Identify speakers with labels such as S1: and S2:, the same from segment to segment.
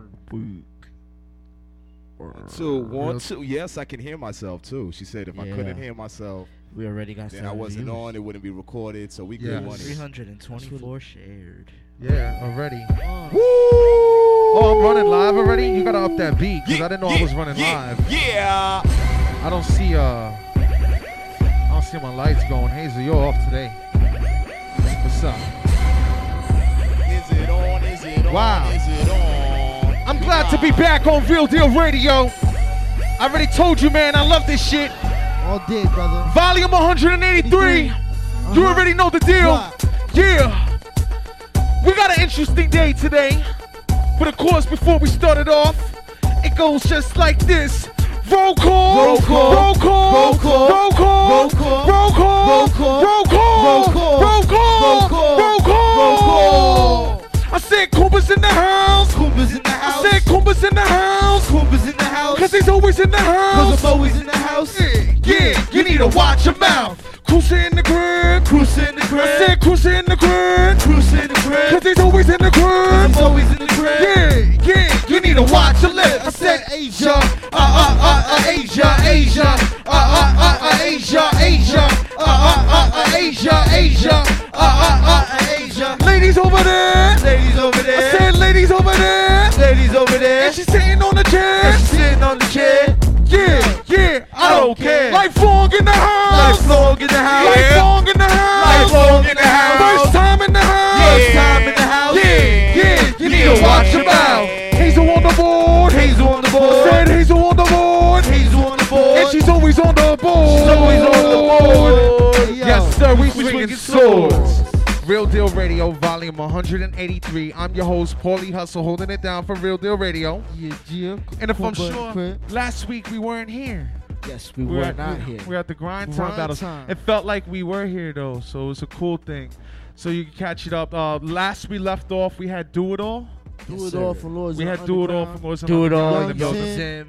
S1: one week.
S2: Two, one, two. Yes, I can hear myself too. She said if I couldn't
S3: Yeah.
S2: hear myself,
S3: We already got
S2: then I
S3: seven
S2: wasn't
S3: views.
S2: on. It wouldn't be recorded. So we
S1: Yeah.
S2: good money.
S3: 324 shared.
S1: Yeah, already.
S2: Woo!
S1: Oh, I'm running live already. You gotta up that beat because I didn't know I was running
S2: yeah,
S1: live.
S2: Yeah.
S1: I don't see uh, I don't see my lights going. Hazel, you're off today. What's up?
S2: Is it on? Is it on?
S1: Wow.
S2: Is it on?
S1: Glad to be back on Real Deal Radio. I already told you, man. I love this shit.
S4: All day, brother.
S1: Volume 183. You
S4: Uh-huh.
S1: already know the deal.
S4: What?
S1: Yeah. We got an interesting day today. But of course, before we start it off, it goes just like this. Roll call.
S4: Roll call.
S1: Roll call.
S4: Roll call.
S1: Roll call.
S4: Roll call.
S1: Roll call.
S4: Roll call.
S1: Roll call.
S4: Roll call.
S1: Roll call.
S4: Roll call.
S1: Roll call.
S4: Roll call.
S1: I said Koopa's in the house.
S4: Koopa's in the house.
S1: Said Koopa's in the house.
S4: Koopa's in the house.
S1: Cause he's always in the house.
S4: Cause I'm always in the house.
S1: Yeah, yeah, you need to watch your mouth. Cruisin' in the crib.
S4: Cruising in the crib.
S1: I said cruisin' in the crib.
S4: Cruising in the crib.
S1: Cause he's always in the crib.
S4: I'm always in the crib.
S1: Yeah, yeah, you need to watch your lip. I said Asia, uh, uh, uh, uh, Asia, Asia, uh, uh, uh, uh, Asia, Asia, uh, uh, uh, uh, Asia, Asia, uh, uh, uh, uh, Asia. Ladies over there.
S4: Ladies over there.
S1: I said ladies over there.
S4: Ladies over there.
S1: And she's sitting on the chair.
S4: And she's sitting on the chair.
S1: Yeah, yeah, I don't care.
S4: Life
S1: Lifelong in the house.
S4: Lifelong in the house.
S1: Lifelong in the house.
S4: Lifelong in the house.
S1: First time in the house.
S4: First time in the house.
S1: Yeah, yeah, you need to watch your mouth. Hazel on the board.
S4: Hazel on the board.
S1: Said Hazel on the board.
S4: Hazel on the board.
S1: And she's always on the board.
S4: She's always on the board.
S1: Yes, sir. We swinging swords. Real Deal Radio, volume 183. I'm your host, Paulie Hustle, holding it down for Real Deal Radio.
S4: Yeah, Jim.
S1: And if I'm
S4: Koopa
S1: sure,
S4: crib.
S1: last week we weren't here.
S4: Yes, we
S1: We
S4: were
S1: were
S4: not
S1: we,
S4: here.
S1: We're at the grind time
S4: Grind
S1: battles.
S4: time.
S1: It felt like we were here though, so it was a cool thing. So you can catch it up. Uh, last we left off, we had Do It All.
S4: Do
S3: Yes,
S4: it
S3: sir.
S4: all for Lords
S1: We
S4: of
S1: had Do It All
S4: Underground.
S1: from Lords of
S3: Do it all.
S1: Underground in the
S4: Young
S1: building.
S4: Zin.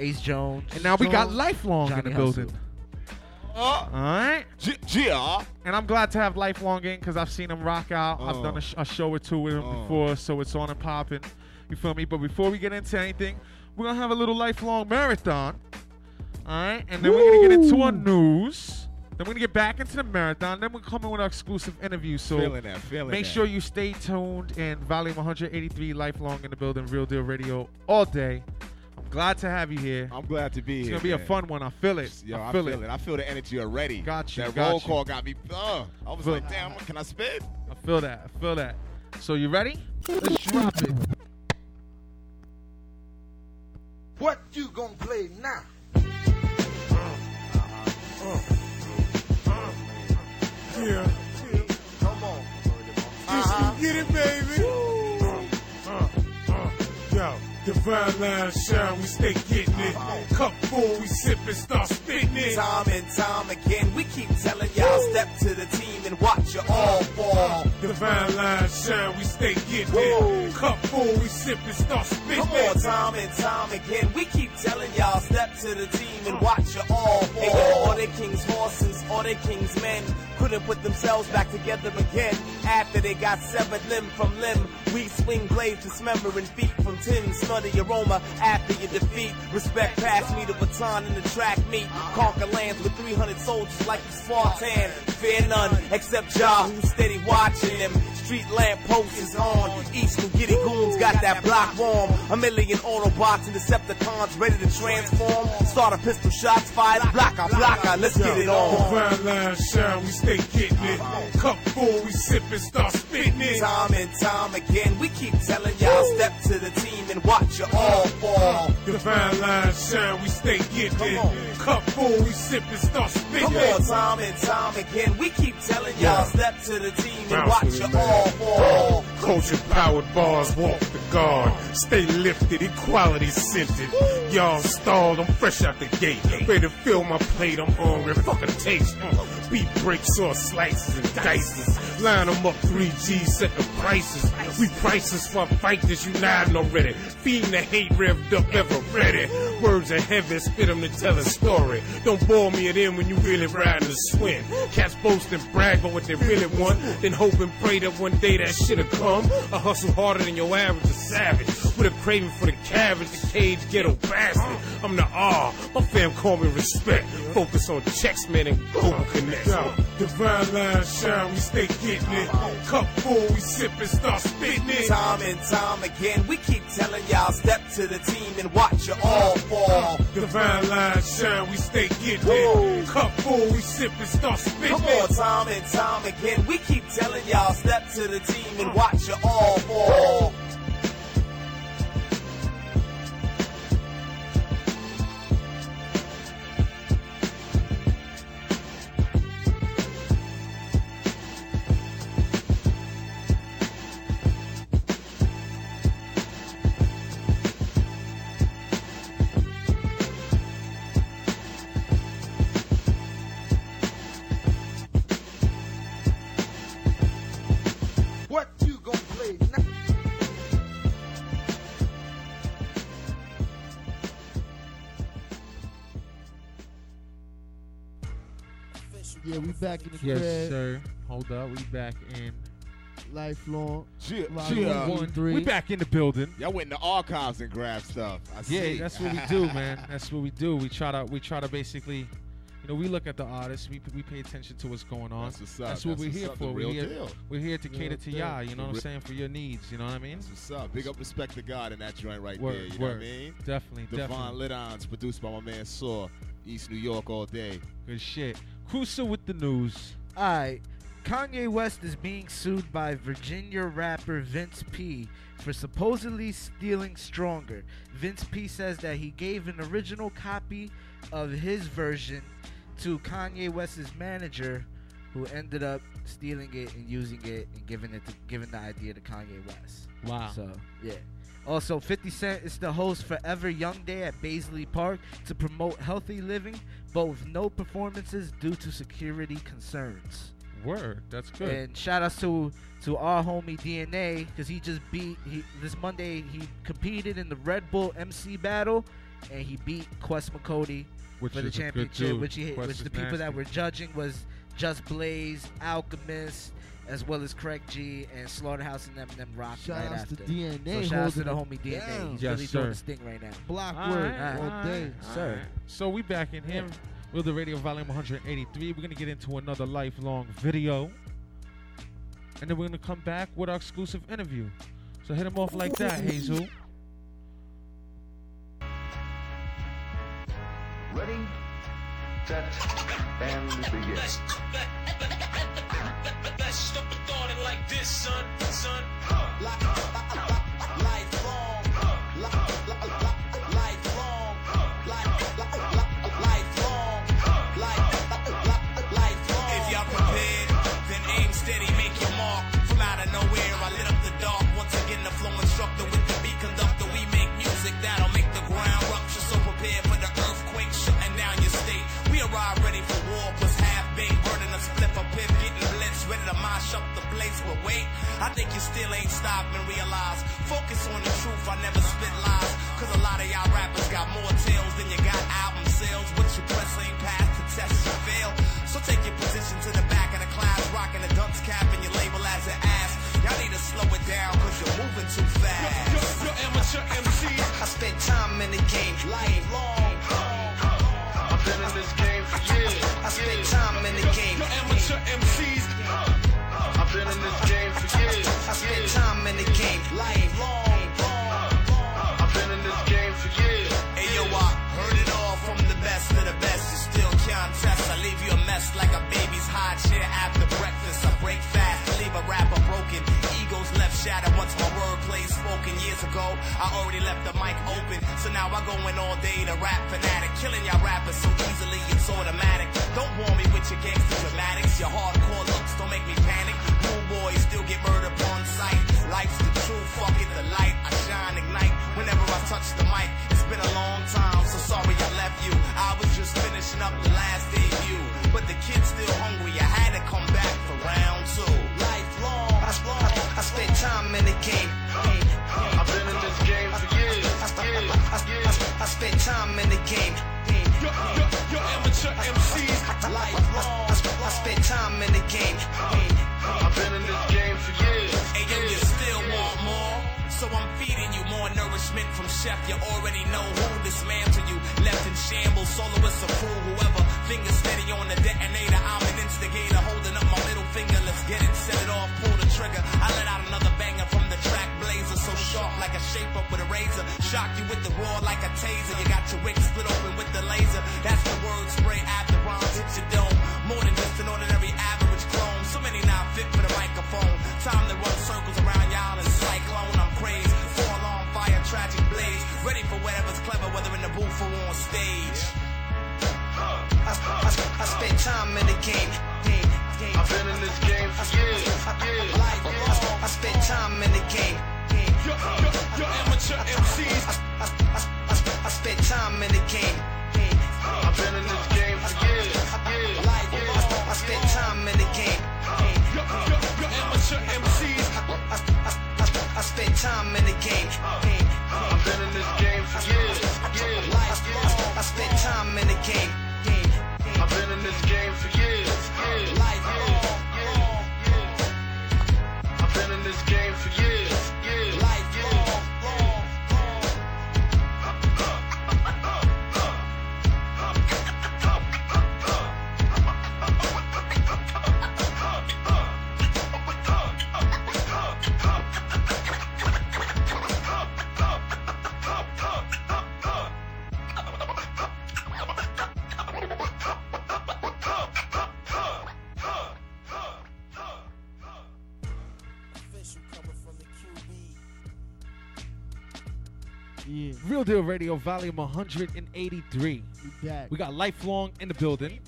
S3: Ace Jones.
S1: And now we got Lifelong
S3: Johnny
S1: in the building.
S2: Uh,
S1: All right.
S2: G- yeah.
S1: And I'm glad to have Lifelong in because I've seen him rock out. I've done a, sh- a show or two with him
S2: Uh.
S1: before, so it's on and popping. You feel me? But before we get into anything, we're gonna have a little Lifelong marathon. All right, and then we're gonna get into our news. Then we're gonna get back into the marathon. Then we're coming with our exclusive interview. So
S2: feeling that. Feeling
S1: make
S2: that.
S1: sure you stay tuned in volume 183, Lifelong in the building, Real Deal Radio all day. I'm glad to have you here.
S2: I'm glad to be
S1: It's
S2: here.
S1: It's gonna be a fun one. I feel it.
S2: Yo,
S1: I
S2: I
S1: feel
S2: feel
S1: it.
S2: it. I feel the energy already.
S1: Got you,
S2: That
S1: got
S2: roll
S1: you.
S2: call got me. Uh, I was
S1: Feel-
S2: like, damn, can I spit?
S1: I feel that. I feel that. So you ready? Let's drop it.
S5: What you gonna play now?
S6: Yeah.
S5: Come on.
S6: Just you get it, baby. Yo, divine line shine, we stay getting it. Cup full, we sip and start spitting it.
S7: Time and time again, we keep telling y'all step to the team and watch you all fall.
S6: Divine line shine, we stay getting it. Cup full, we sip and start spitting
S7: Come on,
S6: it.
S7: time and time again, we keep telling y'all step to the team and uh. watch you all fall. Hey, yo, all they king's horses, all they king's men couldn't put themselves back together again after they got severed limb from limb. We swing blades, dismembering feet from tin, smell the aroma after your defeat. Respect pass me the baton in the track meet. Conquer lands with 300 soldiers like you Spartan. Fear none except Jah who's steady watching them. Street lamp post is on. New giddy goons got that block warm. A million Autobots and Decepticons ready to transform. Start a pistol shots fired. Blocka, blocka, let's get it on.
S6: Divine line shine, we stay getting it. Cup full, we sip and start spitting it.
S7: Time and time again, we keep telling y'all step to the team and watch you all fall.
S6: Divine line shine, we stay it. Cup full, we sip and start spitting
S7: Come on, time and time again, we keep telling y'all step to the team and watch you all fall.
S6: Culture powered bars walk the guard. Stay lifted, equality scented. Y'all stalled, I'm fresh out the gate. Ready to fill my plate, I'm hungry. Fuck a taste. Mm. Beef breaks or slices and dices. Line them up, 3G, set the prices. We prices for fighters united already. Feeding the hate revved up, ever ready. Words are heavy, spit them to tell a story. Don't bore me at them when you really riding the swim. Cats boast and brag about what they really want, then hope and pray that one day that shit'll come. I hustle harder than your average savage. With a craving for the cabbage, the cage ghetto bastard. I'm the R. My fam call me respect. Focus on checks, man, and global connect. Yo, divine line shine, we stay getting it. Cup full, we sip and start spitting it.
S5: Time and time again, we keep telling y'all step to the team and watch you all fall.
S6: Divine line shine, we stay getting it. Cup full, we sip and start spitting
S5: Come on, time and time again, we keep telling y'all step to the team and watch you all fall.
S4: Back in the
S1: Yes,
S4: crib.
S1: sir. Hold up, we back in.
S4: Lifelong.
S2: Cheer,
S4: Volume
S2: cheer.
S4: one, three.
S1: We back in the building.
S2: Y'all went in the archives and grabbed stuff. I
S1: Yeah,
S2: see.
S1: that's what we do, man. That's what we do. We try to we try to basically, you know, we look at the artists. We we pay attention to what's going on.
S2: That's what's up.
S1: That's what
S2: That's
S1: we're
S2: what's
S1: here
S2: up, the
S1: for. We're here.
S2: deal.
S1: We're here to cater to
S4: deal.
S1: y'all. You know what I'm saying? For your needs. You know what I mean?
S2: That's what's up. Big up respect to God in that joint right
S1: Word,
S2: there. You know
S1: word.
S2: what I mean?
S1: Definitely,
S2: Devon
S1: definitely.
S2: Lidons, produced by my man Saw, East New York all day.
S1: Good shit. Cruiser with the news.
S3: Alright. Kanye West is being sued by Virginia rapper Vince P for supposedly stealing Stronger. Vince P says that he gave an original copy of his version to Kanye West's manager who ended up stealing it and using it and giving it to, giving the idea to Kanye West.
S1: Wow.
S3: So, yeah. Also, 50 Cent is the host Forever Young Day at Baisley Park to promote healthy living, but with no performances due to security concerns.
S1: Word. That's good.
S3: And shout outs to to our homie DNA because he just beat he this Monday he competed in the Red Bull MC battle and he beat Quest McCody
S1: which
S3: for the
S1: is a good
S3: championship, which he
S1: Quest
S3: which the people that were judging was Just Blaze, Alchemist, as well as Craig G and Slaughterhouse and Eminem Rock
S4: Shout
S3: right
S4: outs
S3: after.
S4: to DNA.
S3: so shout outs to the homie
S4: it
S3: DNA.
S4: down.
S3: He's
S1: Yes,
S3: really
S1: sir.
S3: doing his thing right now.
S4: Block
S1: All
S4: word
S1: right,
S4: all
S1: all
S4: day.
S1: all
S3: sir.
S1: right. So we back in here with the radio volume 183. We're gonna get into another lifelong video, and then we're gonna come back with our exclusive interview. So hit him off like that, Hazel.
S8: Ready, set, and begin.
S7: Let's, let, let, let, let's stop and thought like this, son, son.
S5: Lifelong,
S7: mash up the place. But wait, I think you still ain't stopping. Realize, focus on the truth. I never spit lies, cause a lot of y'all rappers got more tales than you got album sales. What you press ain't past the test, you fail. So take your position to the back of the class, rocking a dunce cap and your label as an ass. Y'all need to slow it down, cause you're moving too fast.
S6: You're you're amateur MC.
S7: I spent time in the game, lifelong.
S8: I've been in this game for years.
S7: I spent time in the game.
S6: You're amateur MCs.
S8: I've been in this game for years.
S7: I spent time in the game, lifelong.
S8: I've been in this game for years.
S7: Hey yo, I heard it all from the best of the best. I leave you a mess like a baby's high chair after breakfast. I break fast, leave a rapper broken. Egos left shattered once my wordplay spoken years ago. I already left the mic open, so now I go in all day to rap fanatic. Killing y'all rappers so easily, it's automatic. Don't bore me with your gangster dramatics. Your hardcore looks don't make me panic. Cool boys still get murdered on sight. Life's the truth, fuck it, the light. I shine, ignite whenever I touch the mic. It's been a long time, so sorry. I kid still hungry, I had to come back for round two. Lifelong, I, I, I spent time in the game.
S8: I've been in this game for years.
S7: I, spent time in the game.
S6: Yo, amateur MCs.
S7: Lifelong, I, spent time in the game.
S8: I've been in this game for years.
S7: And hey, you still want more? So I'm feeding you
S8: more
S7: nourishment from Chef. You already know who this man to you. Left in shambles, soloists fool. whoever Finger steady on the detonator. I'm an instigator, holding up my middle finger. Let's get it, set it off, pull the trigger. I let out another banger from the track blazer, so sharp like a shape up with a razor. Shock you with the roar like a taser. You got your wick split open with the laser. That's the word spray after rhymes hit your dome. More than just an ordinary average clone. So many not fit for the microphone. Time to run circles around y'all and cyclone. I'm crazy. Fall on fire, tragic blaze. Ready for whatever's clever, whether in the booth or on stage. Time in the game.
S8: I've been in this game for years.
S7: Life uh, long. Uh, I spent time in the game. game.
S8: Yo, yo, yo, amateur MCs.
S7: I, I, I, I spent time in the game.
S8: I've been in this game for years.
S7: Life long. I spent time in the game. game.
S8: Yo, yo, yo, amateur MCs.
S7: I, I, I, I spent time in the game.
S8: I've been in this game for years.
S7: Life long. Uh, I spent time in the game.
S8: I've been in this game for years. I've been in this game for years,
S1: Real Deal Radio, volume 183.
S4: we back.
S1: We got lifelong in the building.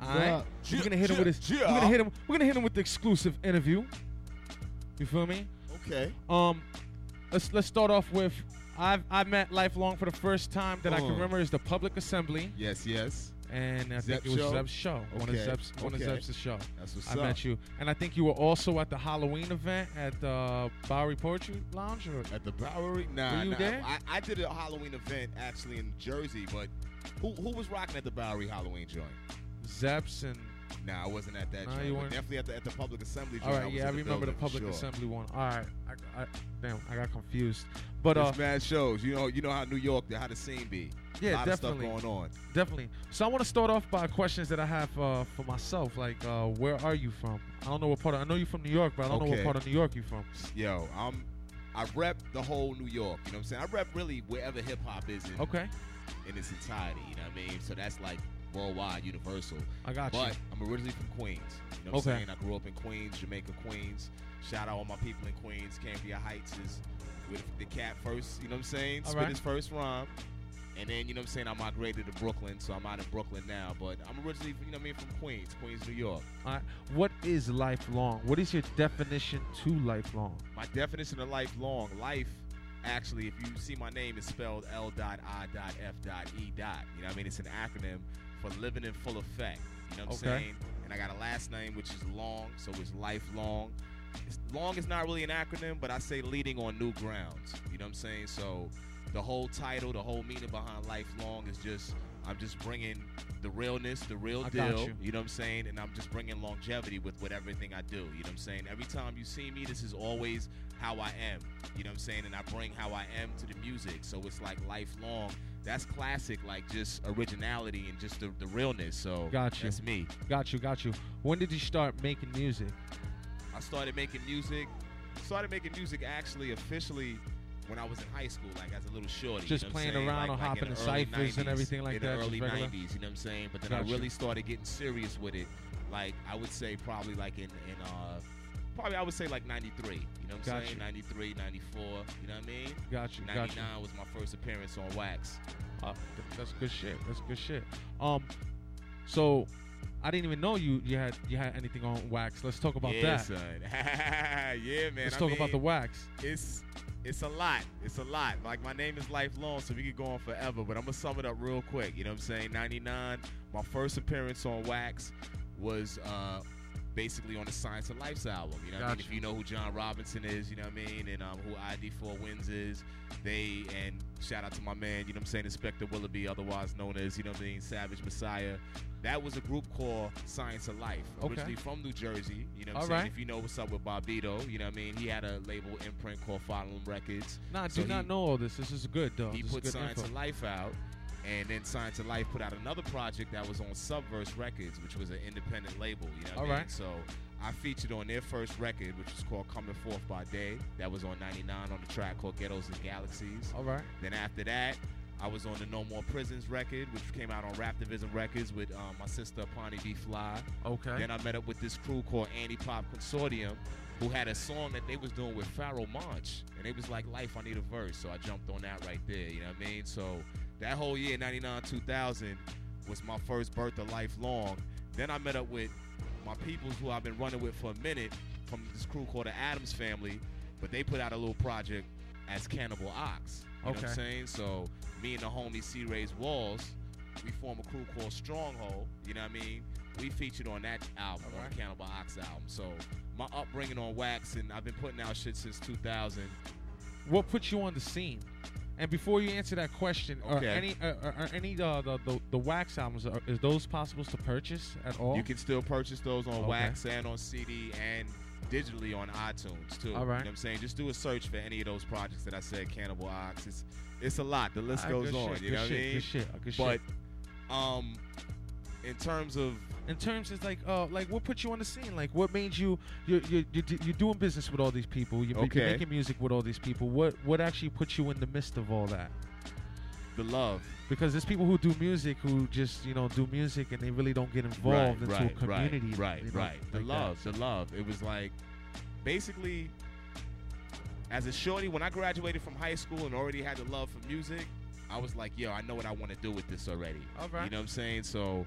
S1: All right,
S4: Yeah.
S1: we're gonna hit him with his. We're gonna hit him. We're gonna hit him with the exclusive interview. You feel me?
S2: Okay.
S1: Um, let's let's start off with. I've I met lifelong for the first time that I can
S2: Uh.
S1: remember is the public assembly,
S2: Yes, yes.
S1: And I
S2: Zep
S1: think it was
S2: show?
S1: Zep's show. One of
S2: Okay,
S1: one of
S2: okay.
S1: Zep's show.
S2: That's what's
S1: I
S2: up.
S1: met you, and I think you were also at the Halloween event at the Bowery Poetry Lounge. Or
S2: At the Bowery? Nah,
S1: Were you
S2: nah.
S1: there?
S2: I, I did a Halloween event actually in Jersey, but who who was rocking at the Bowery Halloween joint?
S1: Zep's and
S2: Nah, I wasn't at that
S1: Nah,
S2: joint. but definitely at the at the public assembly
S1: all
S2: joint.
S1: right,
S2: was
S1: yeah, I
S2: in
S1: remember the
S2: building, for
S1: public
S2: sure.
S1: assembly one. All right, I, I, damn, I got confused, but uh,
S2: It's mad shows. You know, you know how New York, how the scene be.
S1: Yeah,
S2: a lot
S1: definitely.
S2: of stuff going on.
S1: Definitely. So I want to start off by questions that I have uh, for myself. Like, uh, where are you from? I don't know what part. Of, I know you're from New York, but I don't know what part of New York you're from.
S2: Yo, I'm I rep the whole New York. You know what I'm saying? I rep really wherever hip hop is in,
S1: Okay,
S2: in its entirety. You know what I mean? So that's like worldwide, universal.
S1: I got
S2: But
S1: you.
S2: I'm originally from Queens. You know what
S1: Okay.
S2: I'm saying? I grew up in Queens, Jamaica, Queens. Shout out all my people in Queens. Cambria Heights is with the cat first, you know what I'm saying?
S1: All
S2: Spit
S1: right.
S2: his first rhyme. And then, you know what I'm saying, I migrated to Brooklyn, so I'm out in Brooklyn now. But I'm originally, you know what I mean, from Queens, Queens, New York.
S1: All right. What is lifelong? What is your definition to lifelong?
S2: My definition of lifelong, life, actually, if you see my name, is spelled L dot I dot F dot E dot. You know what I mean? It's an acronym for living in full effect. You know what I'm saying? And I got a last name which is long, so it's lifelong. It's, long is not really an acronym, but I say leading on new grounds. You know what I'm saying? So the whole title, the whole meaning behind lifelong is just I'm just bringing the realness, the real
S1: I
S2: deal.
S1: you.
S2: know what I'm saying? And I'm just bringing longevity with with everything I do. You know what I'm saying? Every time you see me, this is always how I am. You know what I'm saying? And I bring how I am to the music. So it's like lifelong. That's classic, like just originality and just the, the realness. So
S1: Got you.
S2: that's me.
S1: Got you. Got you. When did you start making music?
S2: I started making music. Started making music actually officially when I was in high school, like as a little shorty.
S1: Just
S2: you know
S1: playing around
S2: like,
S1: or
S2: like
S1: hopping
S2: in
S1: in
S2: the
S1: ciphers and everything like
S2: in
S1: that,
S2: the early 90s, you know what I'm saying? But then
S1: Gotcha.
S2: I really started getting serious with it. Like I would say probably like in in uh probably I would say like 93. You know what I'm
S1: Gotcha.
S2: saying? 93, 94. You know what I mean?
S1: Got you.
S2: 99
S1: Got you.
S2: was my first appearance on Wax.
S1: Uh, that's good shit. That's good shit. Um, so I didn't even know you you had you had anything on wax. Let's talk about
S2: yeah,
S1: that.
S2: yeah, man.
S1: Let's
S2: I
S1: talk about the wax.
S2: it's it's a lot. It's a lot. Like my name is lifelong, so we could go on forever. But I'm gonna sum it up real quick. You know what I'm saying? '99. My first appearance on Wax was uh, basically on the Science of Life's album. You know what I mean? If you know who John Robinson is, you know what I mean, and um, who ID4Windz is, they and Shout out to my man, you know what I'm saying, Inspector Willoughby, otherwise known as, you know what I mean, Savage Messiah. That was a group called Science of Life,
S1: Okay.
S2: originally from New Jersey. You know what I'm
S1: All
S2: saying?
S1: right.
S2: If you know what's up with Bobbito, you know what I mean? He had a label imprint called Fondle 'Em Records.
S1: Nah, I
S2: So
S1: do not know all this. This is good, though.
S2: he
S1: This
S2: put
S1: good
S2: Science
S1: info.
S2: of Life out, and then Science of Life put out another project that was on Subverse Records, which was an independent label. You know what I mean?
S1: right.
S2: So I featured on their first record, which was called Coming Forth by Day. That was on 99 on the track called Ghettos and Galaxies.
S1: All right.
S2: Then after that, I was on the No More Prisons record, which came out on Raptivism Records with um, my sister Pawnee B. Fly.
S1: Okay.
S2: Then I met up with this crew called Anti Pop Consortium, who had a song that they was doing with Pharoahe Monch, and it was like "Life, I Need a Verse," so I jumped on that right there. You know what I mean? So that whole year, '99, 2000, was my first birth of lifelong. Then I met up with my peoples who I've been running with for a minute from this crew called the Atoms Family, but they put out a little project as Cannibal Ox. You know what I'm saying? So me and the homie C-Rayz Walz, we form a crew called Stronghold. You know what I mean? We featured on that album, on the Cannibal Ox album. So my upbringing on wax, and I've been putting out shit since 2000.
S1: What put you on the scene? And before you answer that question,
S2: Okay.
S1: are any are, are- are any uh, the, the the wax albums are, is those possible to purchase at all?
S2: You can still purchase those on
S1: Okay.
S2: wax and on CD and digitally on iTunes too.
S1: All right.
S2: You know what I'm saying? Just do a search for any of those projects that I said, Cannibal Ox. It's it's a lot. The list
S1: Ah,
S2: goes on.
S1: shit,
S2: you
S1: good
S2: know what I
S1: shit,
S2: mean?
S1: good shit, good
S2: but
S1: shit.
S2: um, in terms of
S1: in terms of like uh like what put you on the scene like what made you you're you're, you're, you're doing business with all these people you're,
S2: Okay.
S1: you're making music with all these people what what actually put you in the midst of all that
S2: the love
S1: because there's people who do music who just you know do music and they really don't get involved
S2: right,
S1: into
S2: right,
S1: a community
S2: Right,
S1: you
S2: right,
S1: know,
S2: right. The
S1: that.
S2: love, the love. It was like basically as a shorty when I graduated from high school and already had the love for music, I was like, yo, I know what I want to do with this already.
S1: All right.
S2: You know what I'm saying? So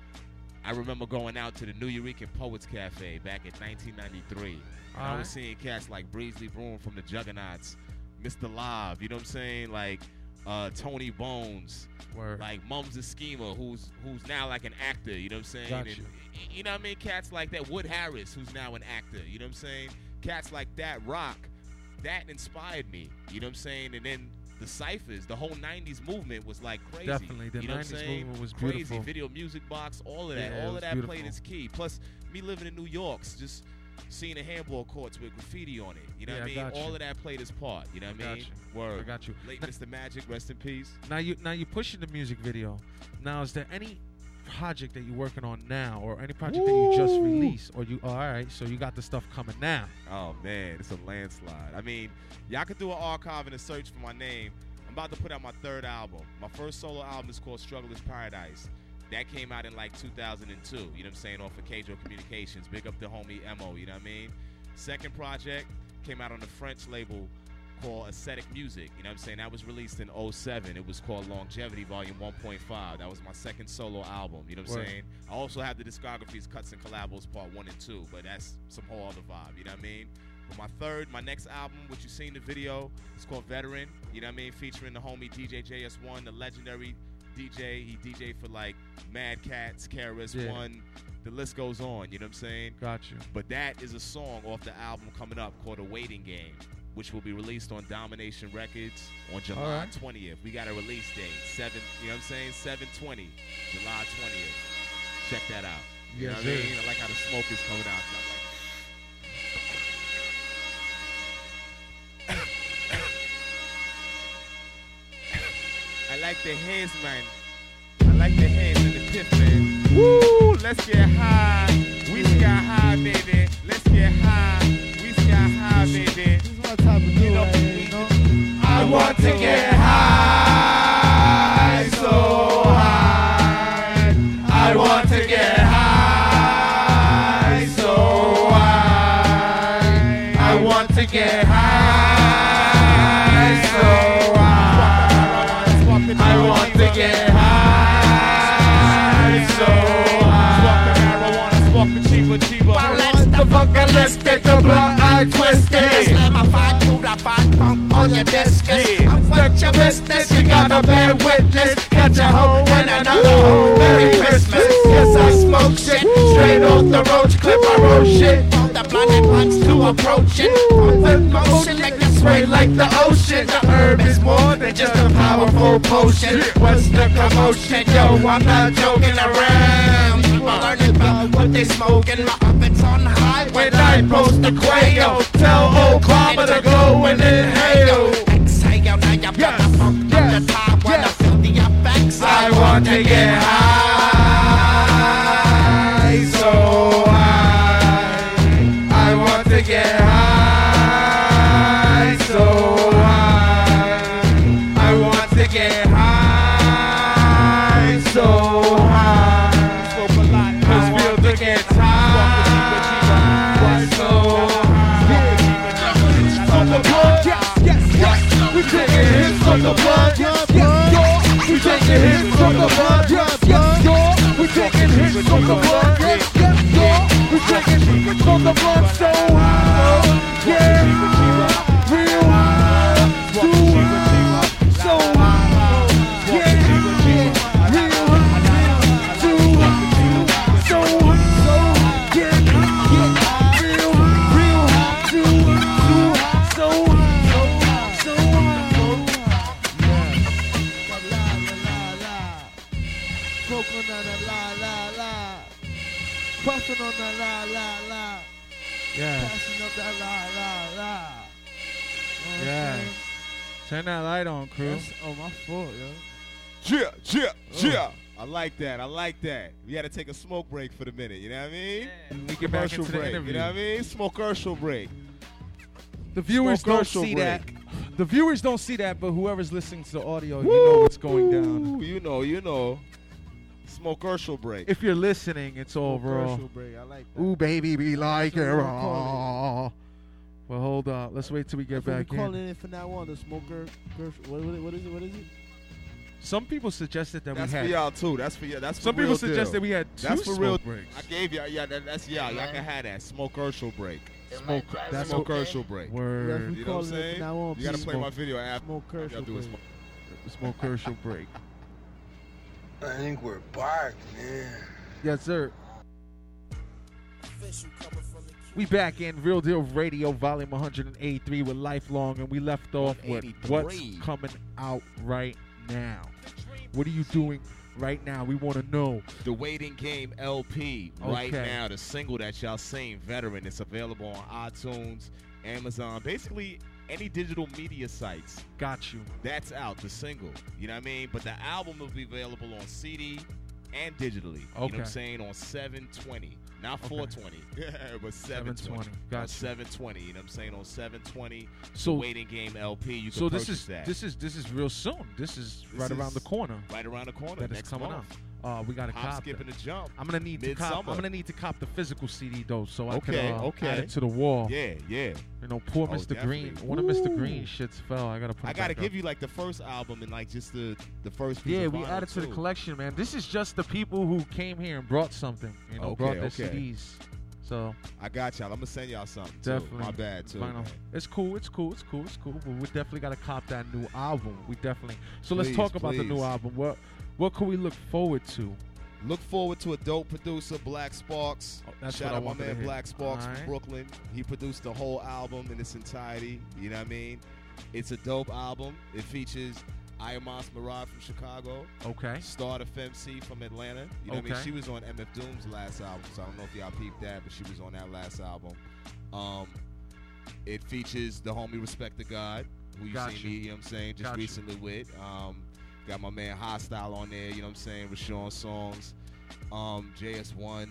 S2: I remember going out to the Nuyorican Poets Cafe back in 1993. And I was seeing cats like Breezy Broom from the Juggernauts, Mr. Live, you know what I'm saying? Like uh, Tony Bones,
S1: Word.
S2: like Mums the Schemer, who's who's now like an actor, you know what I'm saying?
S1: Got
S2: And-
S1: you
S2: know what I mean? Cats like that. Wood Harris, who's now an actor. You know what I'm saying? Cats like that rock. That inspired me. You know what I'm saying? And then the ciphers, the whole '90s movement was like crazy.
S1: Definitely, the
S2: you know
S1: 90s movement was
S2: crazy.
S1: beautiful.
S2: Video music box, all of that,
S1: Yeah,
S2: all of that played its key. Plus, me living in New York, just seeing the handball courts with graffiti on it. You know
S1: Yeah,
S2: what
S1: I
S2: mean? All of that played its part. You know what
S1: I
S2: I mean?
S1: you.
S2: Word.
S1: I got you.
S2: Late
S1: Now-
S2: Mr. Magic, rest in peace.
S1: now you now you're pushing the music video now is there any project that you're working on now or any project that you just released or you oh, all right so you got the stuff coming now
S2: Oh man, it's a landslide. I mean, y'all could do an archive and a search for my name. I'm about to put out my third album. My first solo album is called Struggle is Paradise. That came out in like 2002. You know what I'm saying? Off of Cajo Communications. Big up the homie Mo. You know what I mean? Second project came out on the French label called Aesthetic Music. You know what I'm saying? That was released in 07. It was called Longevity Volume 1.5. That was my second solo album. You know what I'm
S1: Word.
S2: saying? I also have the discographies Cuts and Collabos Part 1 and 2, but that's some whole other vibe. You know what I mean? But my third, my next album, which you seen the video, it's called Veteran. You know what I mean? Featuring the homie DJ JS1, the legendary DJ. He DJ for like Mad Cats, KRS
S1: Yeah.
S2: One. The list goes on. You know what I'm saying?
S1: got you
S2: But that is a song off the album coming up called A Waiting Game, which will be released on Domination Records on July
S1: right.
S2: 20th. We got a release date, 7, you know what I'm saying? 720, July 20th. Check that out. You
S1: Yes,
S2: know what I mean? I like how the smoke is coming out. So I'm like, I like the hands, man. I like the hands and the tiff, man. Woo! Let's get high. We sky high, baby. Let's get high. We sky high, baby.
S5: Type of dude, you know?
S2: I want to get high, so high. I want to get high, so high. I want to get high, so high. I want to get high, so high.
S7: Well, let's the fuck let's get the blood eye twisted. Slam to the fight pump on your discus. I'm with your business, you gotta bear witness. Catch a hoe and another hoe. Merry Christmas. Yes, I smoke shit. Straight off the roach clip, I roll shit. From the blinded punch to approach it. From the motion,
S4: sway like the ocean. The herb is more than just a powerful potion. What's the commotion? Yo, I'm not joking around. People learning about what they smoking. My oven's on high when I post the quail. Tell old Obama to go and inhale. Exhale, now you got the funk from the top. When I feel the effects, I want to get high, from the. We taking hits from the blood, yes, yes, yes. We taking hits from the blood, yes, yes, yes. We taking hits from the blood so high, yeah.
S1: Crew.
S5: That's, oh, my fault, yo.
S2: Yeah, yeah,
S1: Oh.
S2: yeah. I like that. I like that. We had to take a smoke break for the minute. You know what I mean?
S1: We get back into the
S2: break.
S1: interview.
S2: You know what I mean? Smoke commercial break.
S1: The viewers
S2: Smoke
S1: don't see
S2: break.
S1: that. The viewers don't see that, but whoever's listening to the audio, you know what's going down.
S2: You know, you know. Smoke commercial break.
S1: If you're listening, it's over.
S5: Commercial break. I like that.
S1: Ooh, baby, be like it
S5: That's what we're gonna
S1: raw. Well, hold up. Let's wait till we get
S5: That's what we
S1: back
S5: calling
S1: in.
S5: it from now on. The smoker. What, what, what is it? What is it?
S1: Some people suggested that
S2: That's
S1: we
S2: for y'all too. That's for y'all. That's for
S1: Some
S2: for
S1: people suggested
S2: deal.
S1: we had two
S2: That's for
S1: smoke
S2: real.
S1: breaks.
S2: I gave y'all. Yeah, that, that's y'all. Y'all can have that smoke commercial break.
S1: Smoke. That's
S2: smoke
S1: what.
S2: commercial break.
S5: Yes,
S1: Word.
S5: we
S2: You know what I'm saying?
S5: now on.
S2: You gotta
S5: please.
S2: play my video after.
S5: Smoke
S2: Y'all
S5: commercial
S2: do a
S5: break.
S2: smoke.
S1: Smoke commercial break.
S9: I think we're back, man.
S1: Yes, sir. We back in Real Deal Radio, volume 183 with Lifelong, and we left off with what's coming out right now. What are you doing right now? We want to know.
S2: The Waiting Game LP right
S1: Okay.
S2: now. The single that y'all seen, Veteran. It's available on iTunes, Amazon, basically any digital media sites.
S1: Got you.
S2: That's out. The single. You know what I mean? But the album will be available on CD and digitally. You know what
S1: Okay.
S2: I'm saying? On 720. Not
S1: Okay.
S2: 420, but 720.
S1: 720.
S2: On
S1: Got
S2: 720. You know what I'm saying? On 720.
S1: So-
S2: Waiting Game LP. You can
S1: So this is
S2: that.
S1: this is this is real soon. This is
S2: This
S1: right around the corner.
S2: right around the corner.
S1: That is coming
S2: month.
S1: up. Uh, we got to cop.
S2: skip,
S1: that.
S2: a jump.
S1: I'm gonna need to cop. I'm gonna need to cop the physical CD though, so I
S2: Okay,
S1: can uh,
S2: okay.
S1: add it to the wall.
S2: Yeah, yeah.
S1: You know, poor
S2: Oh,
S1: Mr. Green.
S2: definitely.
S1: One of Mr.
S2: Ooh.
S1: Green shits fell. I gotta put.
S2: I gotta give
S1: up.
S2: you like the first album and like just the the first
S1: Yeah, we added to the collection, man. This is just the people who came here and brought something. You know,
S2: Okay,
S1: brought their
S2: okay.
S1: CDs. So
S2: I got y'all. I'm gonna send y'all something. too.
S1: definitely,
S2: My bad too. man.
S1: It's cool. It's cool. It's cool. It's cool. But we definitely gotta cop that new album. We definitely. So let's
S2: Please,
S1: talk about the new album. What what can we look forward to?
S2: Look forward to a dope producer, Black Sparks.
S1: Oh, that's
S2: Shout
S1: what I
S2: out my man. Black Sparks
S1: Alright.
S2: from Brooklyn. He produced the whole album in its entirety. You know what I mean? It's a dope album. It features Ayamas Marad from Chicago.
S1: Okay.
S2: Start of MC from Atlanta. You know what I mean? She was on MF Doom's last album, so I don't know if y'all peeped that, but she was on that last album. Um, it features the homie Respect the God, who you
S1: Got
S2: seen
S1: you.
S2: me, you know what I'm saying, just
S1: Got you.
S2: recently with. Um, got my man Hostile on there, you know what I'm saying, Rashawn Songs. Um, JS1,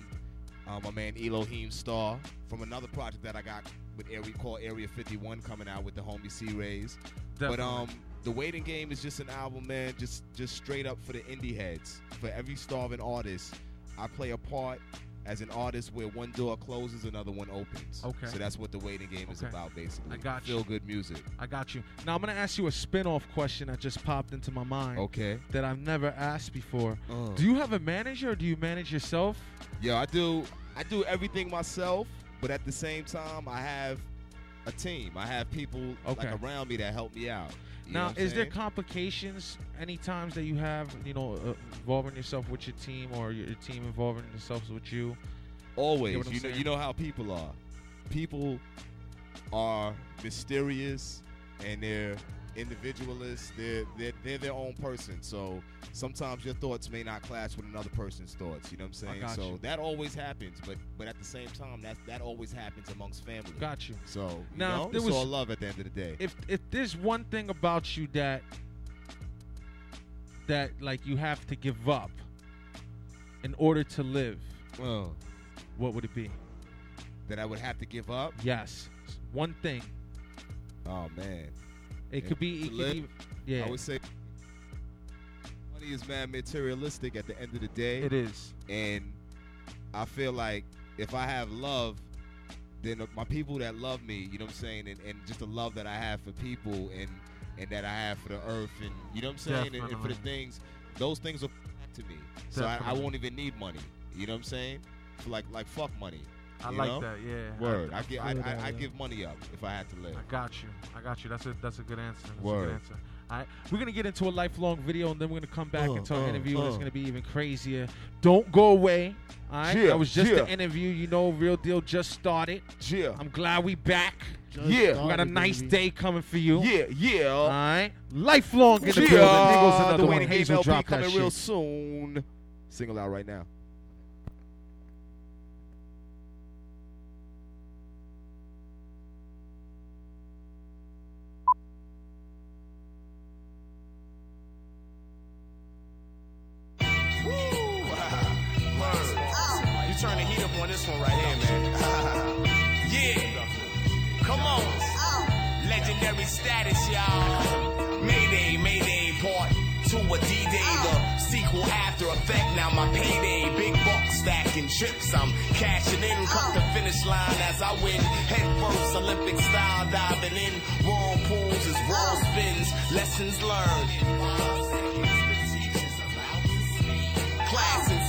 S2: uh, my man Elohim Star from another project that I got with area called Area 51 coming out with the homie C-Rayz. But um, the waiting game is just an album, man. Just just straight up for the indie heads. For every starving artist, I play a part as an artist where one door closes, another one opens.
S1: Okay.
S2: So that's what the waiting game is
S1: Okay.
S2: about, basically.
S1: I got you.
S2: Feel good music.
S1: I got you. Now I'm gonna ask you a spin-off question that just popped into my mind.
S2: Okay.
S1: That I've never asked before.
S2: Uh.
S1: Do you have a manager or do you manage yourself?
S2: Yeah, I do. I do everything myself, but at the same time, I have a team. I have people
S1: Okay.
S2: like around me that help me out. You
S1: now, is there complications any times that you have, you know, uh, involving yourself with your team or your, your team involving themselves with you?
S2: Always.
S1: You know
S2: You know, you know how people are. People are mysterious and they're individualists. They're, they're they're their own person. So sometimes your thoughts may not clash with another person's thoughts. You know what I'm saying? so
S1: you.
S2: that always happens, but but at the same time, that that always happens amongst family.
S1: Got you.
S2: So you
S1: Now,
S2: know,
S1: there
S2: it's
S1: was-
S2: all love at the end of the day.
S1: If if there's one thing about you that that like you have to give up in order to live,
S2: Oh.
S1: what would it be?
S2: that I would have to give up.
S1: Yes, one thing.
S2: Oh man,
S1: It could be. It could
S2: live,
S1: be yeah.
S2: I would say money is man materialistic at the end of the day.
S1: It is.
S2: and I feel like if I have love, then my people that love me, you know what I'm saying, and, and just the love that I have for people and and that I have for the earth, and you know what I'm saying, and, and for the things, those things are to me. So I, I won't even need money. You know what I'm saying? For like like fuck money.
S1: I like
S2: know?
S1: that, yeah.
S2: Word.
S1: I-
S2: I,
S1: I
S2: gi- I, I,
S1: that,
S2: I
S1: yeah.
S2: give money up if I had to live.
S1: I got you. I got you. That's a that's a good answer. That's a
S2: Word.
S1: good answer. All right, we're gonna get into a lifelong video, and then we're gonna come back
S2: Uh,
S1: into our
S2: uh,
S1: interview, and it's
S2: uh.
S1: gonna be even crazier. Don't go away. All right,
S2: Yeah,
S1: that was just
S2: yeah.
S1: the interview. You know, real deal just started.
S2: Yeah,
S1: I'm glad we back.
S2: Just Yeah.
S1: we got a nice
S2: baby.
S1: day coming for you.
S2: Yeah, yeah.
S1: All right, lifelong in the
S2: Yeah.
S1: building. There goes another
S2: the
S1: one. Hazel,
S2: LP
S1: drop that
S2: coming real
S1: shit.
S2: soon. Single out right now.
S7: Legendary status, y'all. Mayday, Mayday, part two of D-Day, the sequel after effect. Now my payday, big bucks stacking trips. I'm cashing in, cut the finish line as I win. Head first, Olympic style, diving in. Whirlpools is world spins, lessons learned.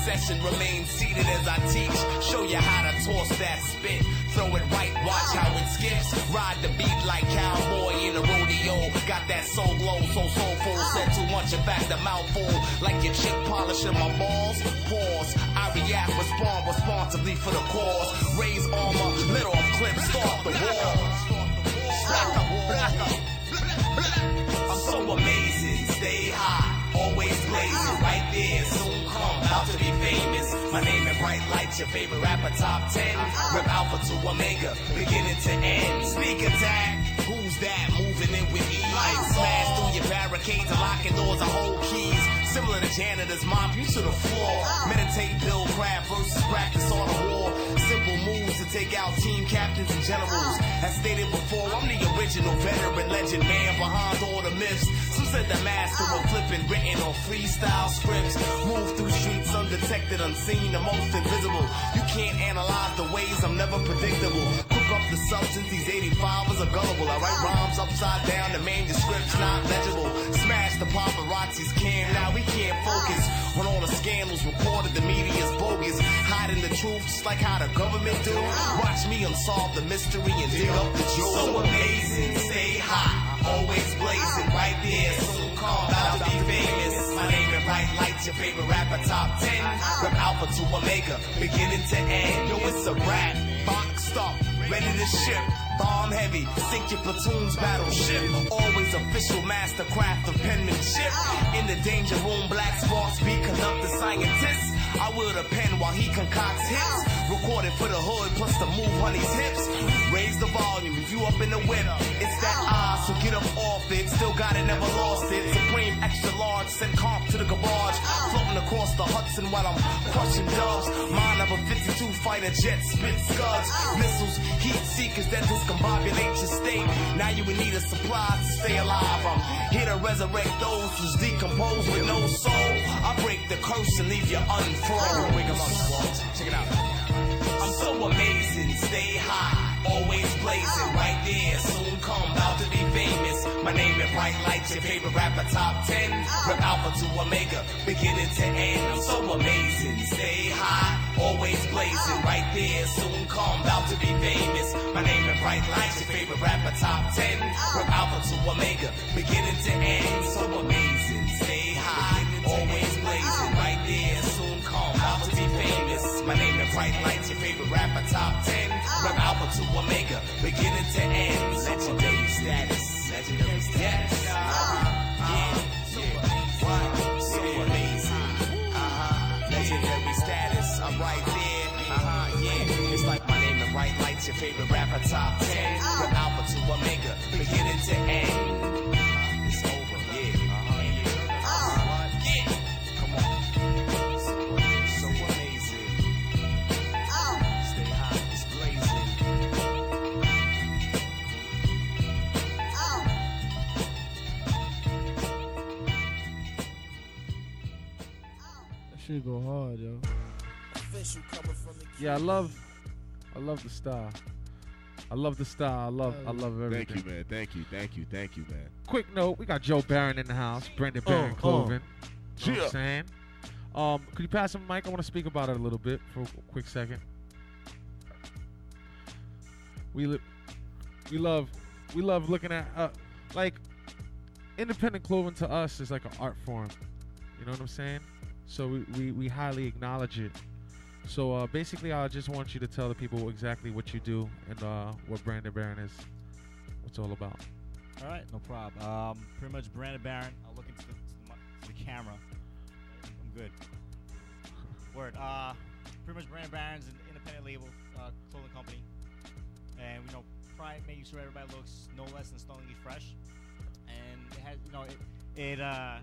S7: Session, remain seated as I teach. Show you how to toss that spit. Throw it right, watch how it skips. Ride the beat like cowboy in a rodeo. Got that soul glow, so soulful. Said too much, in fact, a mouthful. Like your chick polishing my balls. Pause. I react, respond responsibly for the cause. Raise armor, lit off clips, start the war. Up, stack up. I'm so amazing, stay high, always blazing, right there, soon come, about to be famous. My name in bright lights, your favorite rapper, top 10. Rep Alpha to Omega, beginning to end. Sneak attack, who's that moving in with ease? Smash through your barricades, unlocking doors, I hold keys. Similar to janitors, mop you to the floor. Meditate, build craft versus practice on the war. Simple moves to take out team captains and generals. As stated before, I'm the original veteran legend man behind all the myths. Some said the master of flipping written on freestyle scripts. Move through streets undetected, unseen, the most invisible. You can't analyze the ways I'm never predictable. The substance, these 85ers are gullible. I write rhymes upside down, the manuscript's not legible. Smash the paparazzi's cam, now we can't focus on all the scandals reported. The media's bogus, hiding the truth just like how the government do. Watch me unsolve the mystery and dig up the jewels. So amazing, stay hot, always blazing, right there. Soon come, about to be famous. My name in bright lights, your favorite rapper, top 10. From Alpha to Omega, beginning to end. Yo, it's a rap, boxed up, ready to ship. Bomb heavy, sink your platoon's battleship. Always official mastercraft of penmanship. In the danger room, black sparks be conducted scientists. I wield a pen while he concocts hits. Recorded for the hood, plus the move honey's hips. Raise the volume if you up in the whip. It's that eye, so get up off it. Still got it, never lost it. Extra large, sent comp to the garage. Floating across the Hudson while I'm crushing dubs. Mine of a 52 fighter jet, spit scuds. Missiles, heat seekers that discombobulate your state. Now you would need a supply to stay alive. I'm here to resurrect those who's decomposed with no soul. I break the curse and leave you unfurled. Oh. Wake 'em up, check it out. I'm so amazing, stay high, always blazing, oh. right there, soon come, about to be famous. My name in bright lights, your favorite rapper, top 10. Rep Alpha to Omega, beginning to end. I'm so amazing, stay high, always blazing, right there, soon come, about to be famous. My name in bright lights, your favorite rapper, top 10. Rep Alpha to Omega, beginning to end. So amazing, stay high, always blazing, right there, soon come, about to be famous. My name in bright lights, your favorite rapper, top 10. Rep Alpha to Omega, beginning to end. Legendary status.
S8: Status. Uh-huh. Uh-huh. I'm right there. Uh-huh. It's like my name and bright lights. Your favorite rapper top ten. From Alpha to Omega, beginning to end.
S5: Shit go hard, yo.
S1: Yeah, I love, I love the style. I love the style. I love, I love everything.
S2: Thank you, man. Thank you, thank you, thank you, man.
S1: Quick note: We got Joe Barron in the house. Brandon
S2: Oh,
S1: Barron
S2: oh.
S1: Cloven. You know what
S2: Yeah.
S1: I'm saying? Um, could you pass him a mic? I want to speak about it a little bit for a quick second. We li- we love we love looking at uh, like independent clothing to us is like an art form. You know what I'm saying? So we, we, we highly acknowledge it. So uh, basically, I just want you to tell the people exactly what you do and uh, what Branded Baron is. What's all about.
S10: All right, no problem. Um, pretty much Branded Baron. I'll look into the, to the, to the camera. I'm good. Word. Uh, pretty much Branded Baron's an independent label uh, clothing company, and you know, pride making sure everybody looks no less than stunningly fresh. And it has, you know, it it uh,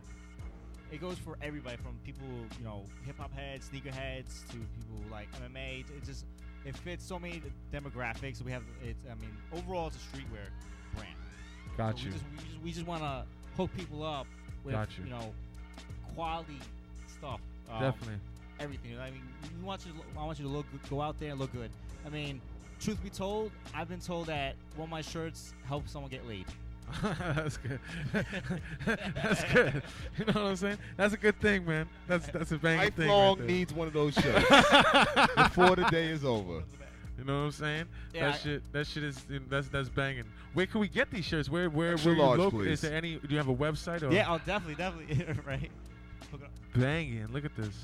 S10: it goes for everybody from people, you know, hip hop heads, sneaker heads, to people like MMA. It, it just it fits so many demographics. We have it. I mean, overall, it's a streetwear brand.
S1: Got
S10: So
S1: you.
S10: We just, we just, we just want to hook people up with
S1: Got you.
S10: you know quality stuff. Um,
S1: Definitely.
S10: Everything. I mean, we want you. To, I want you to look, go out there and look good. I mean, truth be told, I've been told that one of my shirts helps someone get laid.
S1: that's good. that's good. You know what I'm saying? That's a good thing, man. That's that's a banging thing. right
S2: Lifelong
S1: there.
S2: needs one of those shirts before the day is over.
S1: You know what I'm saying?
S10: Yeah,
S1: that
S10: I-
S1: shit. That shit is that's that's banging. Where can we get these shirts? Where where
S2: Extra
S1: where you
S2: large,
S1: look?
S2: please.
S1: Is there any? Do you have a website or?
S10: Yeah, oh, definitely, definitely, right. Hook.
S1: Banging. Look at this.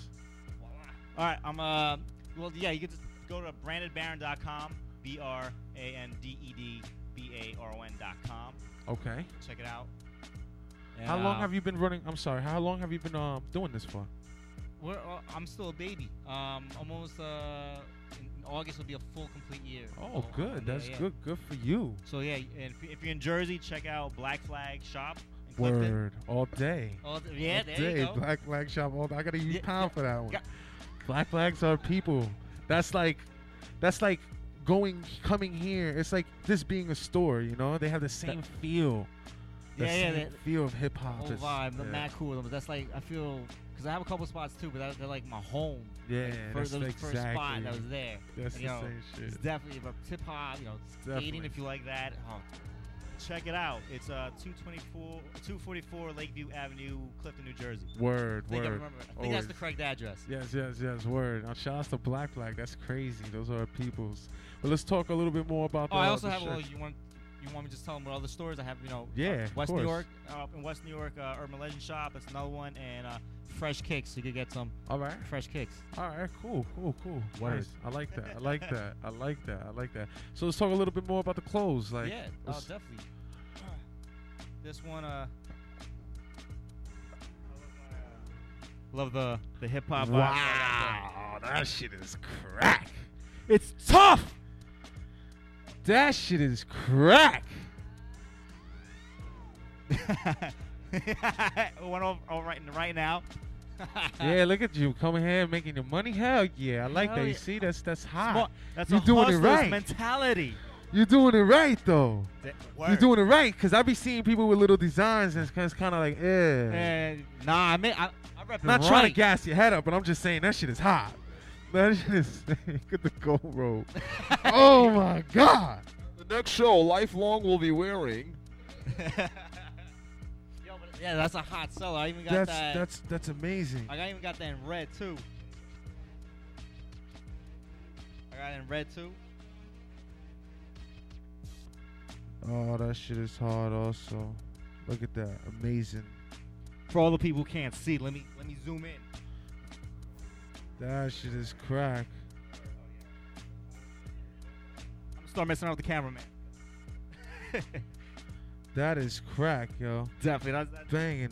S10: All right, I'm uh, well, yeah, you can just go to brandedbaron.com, b r a n d e d b a r o n.com.
S1: Okay.
S10: Check it out.
S1: How
S10: And,
S1: long
S10: uh,
S1: have you been running? I'm sorry. How long have you been um doing this for?
S10: We're, uh, I'm still a baby. Um, almost uh, in August will be a full complete year.
S1: Oh,
S10: So,
S1: good. That's
S10: yeah, yeah.
S1: good. Good for you.
S10: So yeah, and if, if you're in Jersey, check out Black Flag Shop.
S1: Word all day.
S10: All d- yeah,
S1: all
S10: there
S1: day.
S10: you go.
S1: Black flag shop all day. I gotta use
S10: Yeah,
S1: pound for that one. Black flags are people. That's like, that's like going coming here. It's like this being a store. You know, they have the same feel. The
S10: Yeah, yeah, that-
S1: feel of hip hop.
S10: whole vibe, the
S1: yeah.
S10: mad cool. That's like I feel because I have a couple spots too, but that, they're like my home.
S1: Yeah,
S10: like,
S1: that's
S10: first, that was the first spot
S1: exactly-
S10: that was there.
S1: that's
S10: And,
S1: the
S10: know,
S1: same shit.
S10: It's definitely if hip hop, you know, skating if you like that. Oh, check it out. It's uh 224, 244 Lakeview Avenue, Clifton, New Jersey.
S1: Word,
S10: I think I
S1: word.
S10: remember. I think that's the correct address.
S1: Yes, yes, yes. Word. Now shout out to Black Flag. That's crazy. Those are our peoples. But let's talk a little bit more about.
S10: Oh,
S1: the,
S10: I also
S1: the
S10: have. Well,
S1: shirts.
S10: you want you want me to just tell them what other stores I have? You know,
S1: Yeah,
S10: uh, West New. York, uh, up in West New York, uh, Urban Legend Shop. That's another one, and uh, Fresh Kicks. You could get some.
S1: All right.
S10: Fresh Kicks.
S1: All right, cool, cool, cool.
S10: Word.
S1: Nice. I like that. I like that. I like that. I like that. So let's talk a little bit more about the clothes. Like,
S10: yeah, oh, definitely. This one, uh, love the the hip hop.
S1: Wow, that shit is crack. It's tough. That shit is crack.
S10: one over, over right, right now.
S1: yeah, look at you coming here making your money. Hell yeah, I like
S10: Hell
S1: that. You
S10: yeah.
S1: see, that's that's hot.
S10: Smart. That's
S1: You're
S10: a
S1: doing it right.
S10: mentality.
S1: You're doing it right though.
S10: Th-
S1: You're doing it right because I be seeing people with little designs and it's kind of like, eh.
S10: And nah, I mean, I, I rep
S1: Not
S10: right.
S1: trying to gas your head up, but I'm just saying that shit is hot. That shit is get the gold robe. oh my god.
S2: The next show, Lifelong will be wearing.
S10: Yeah, that's a hot seller. I even got
S1: That's
S10: that.
S1: that's that's amazing.
S10: Like, I even got that in red too. I got it in red too.
S1: Oh, that shit is hard. Also, look at that, amazing.
S10: For all the people who can't see, let me let me zoom in.
S1: That shit is crack.
S10: I'm gonna start messing around with the cameraman.
S1: That is crack, yo.
S10: Definitely, that's, that's
S1: Banging,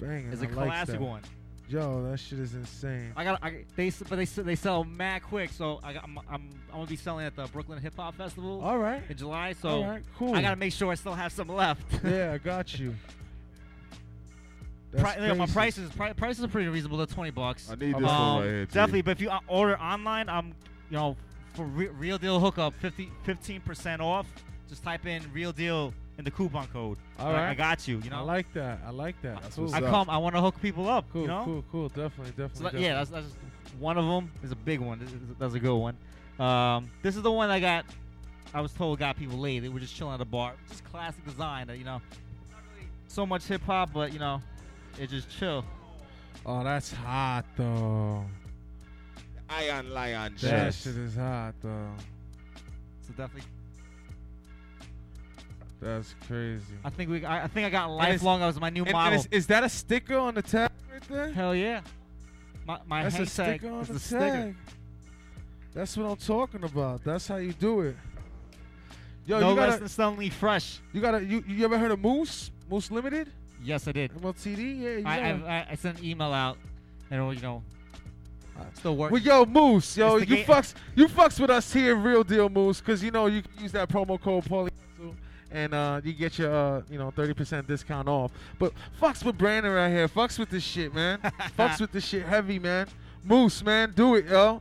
S1: banging.
S10: it's a
S1: I like
S10: classic
S1: that.
S10: one.
S1: Yo, that shit is insane.
S10: I got, I, they, but they, they sell mad quick. So I got, I'm, I'm, I'm gonna be selling at the Brooklyn Hip Hop Festival
S1: All right.
S10: in July. So
S1: right, cool.
S10: I gotta make sure I still have some left.
S1: yeah, I got you. That's
S10: Pri- yeah, my prices, pri- prices are pretty reasonable. They're twenty bucks.
S4: I need this
S10: Um,
S4: one right here, T.
S10: Definitely, but if you uh, order online, I'm, you know, for re- real deal hookup, 15 percent off. Just type in real deal in the coupon code.
S1: All
S10: right, I-
S1: I
S10: got you. You know,
S1: I like that. I like that.
S4: That's
S1: cool.
S4: what's
S10: I
S4: up.
S10: come. I want to hook people up.
S1: Cool,
S10: you know.
S1: cool, cool. Definitely,
S10: So
S1: definitely.
S10: yeah, that's, that's just one of them. Is a big one. This is- That's a good one. Um, this is the one I got. I was told got people laid. They were just chilling at a bar. Just classic design. That you know, not really so much hip hop, but you know, it just chill.
S1: Oh, that's hot though.
S2: Ion Lion
S1: That
S2: Chess.
S1: shit is hot though.
S10: So definitely,
S1: That's crazy.
S10: I think we. I, I think I got
S1: And it's-
S10: lifelong. That was my new
S1: And- and
S10: model.
S1: is, is that a sticker on the tag right there?
S10: Hell yeah. My my
S1: That's
S10: hang
S1: a
S10: tag
S1: sticker on
S10: is
S1: the,
S10: the sticker.
S1: That's what I'm talking about. That's how you do it. Yo,
S10: no
S1: you
S10: less
S1: gotta,
S10: than suddenly fresh.
S1: you gotta, you, you ever heard of Moose? Moose Limited?
S10: Yes, I did.
S1: MLTD? Yeah, you
S10: I, I, I, I sent an email out, and you know, still working.
S1: Well, yo, Moose, yo, you fucks, you fucks with us here, real deal, Moose, because you know you can use that promo code Paulie, and uh, you get your, uh, you know, thirty percent discount off. But fucks with Brandon right here, fucks with this shit, man, fucks with this shit heavy, man. Moose, man, do it, yo.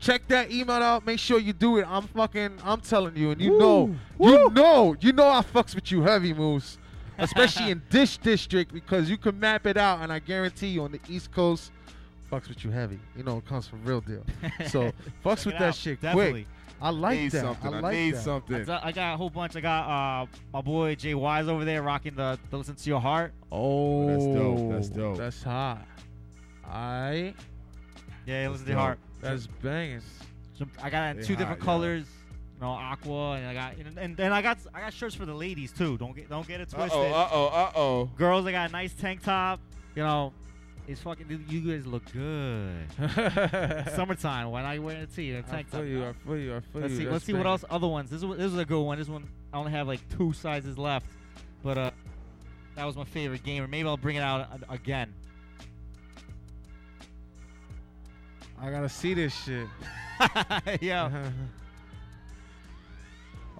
S1: Check that email out. Make sure you do it. I'm fucking, I'm telling you, and you know, you know, you know, I fucks with you heavy, Moose, especially in this District because you can map it out, and I guarantee you on the East Coast fucks with you heavy. You know, it comes from real deal. So fucks with
S10: it
S1: that
S10: out,
S1: shit
S10: definitely.
S1: quick. I like
S4: need
S1: that.
S4: something.
S1: I
S4: I
S1: like
S4: need
S1: that.
S4: something.
S10: I got- I got a whole bunch. I got uh, my boy Jay Wise over there rocking the, the Listen to Your Heart.
S1: Oh,
S4: That's dope. That's dope.
S1: That's hot. I.
S10: Yeah, Listen to Your. Heart.
S1: That's banging.
S10: I got it in
S4: They
S10: two
S4: hot,
S10: different
S4: yeah.
S10: colors. You know, aqua, and I got and, and then I got I got shirts for the ladies too. Don't get don't get it twisted.
S4: Uh oh. Uh oh. Uh oh.
S10: Girls, I got a nice tank top. You know, it's fucking. You guys look good. Summertime when I wear a tee and a
S1: I
S10: tank top.
S1: feel you. I feel you. I feel
S10: Let's
S1: you.
S10: see. Let's see what else. Other ones. This is this is a good one. This one I only have like two sizes left, but uh, that was my favorite game. Or maybe I'll bring it out a- again.
S1: I gotta see this shit.
S10: yeah.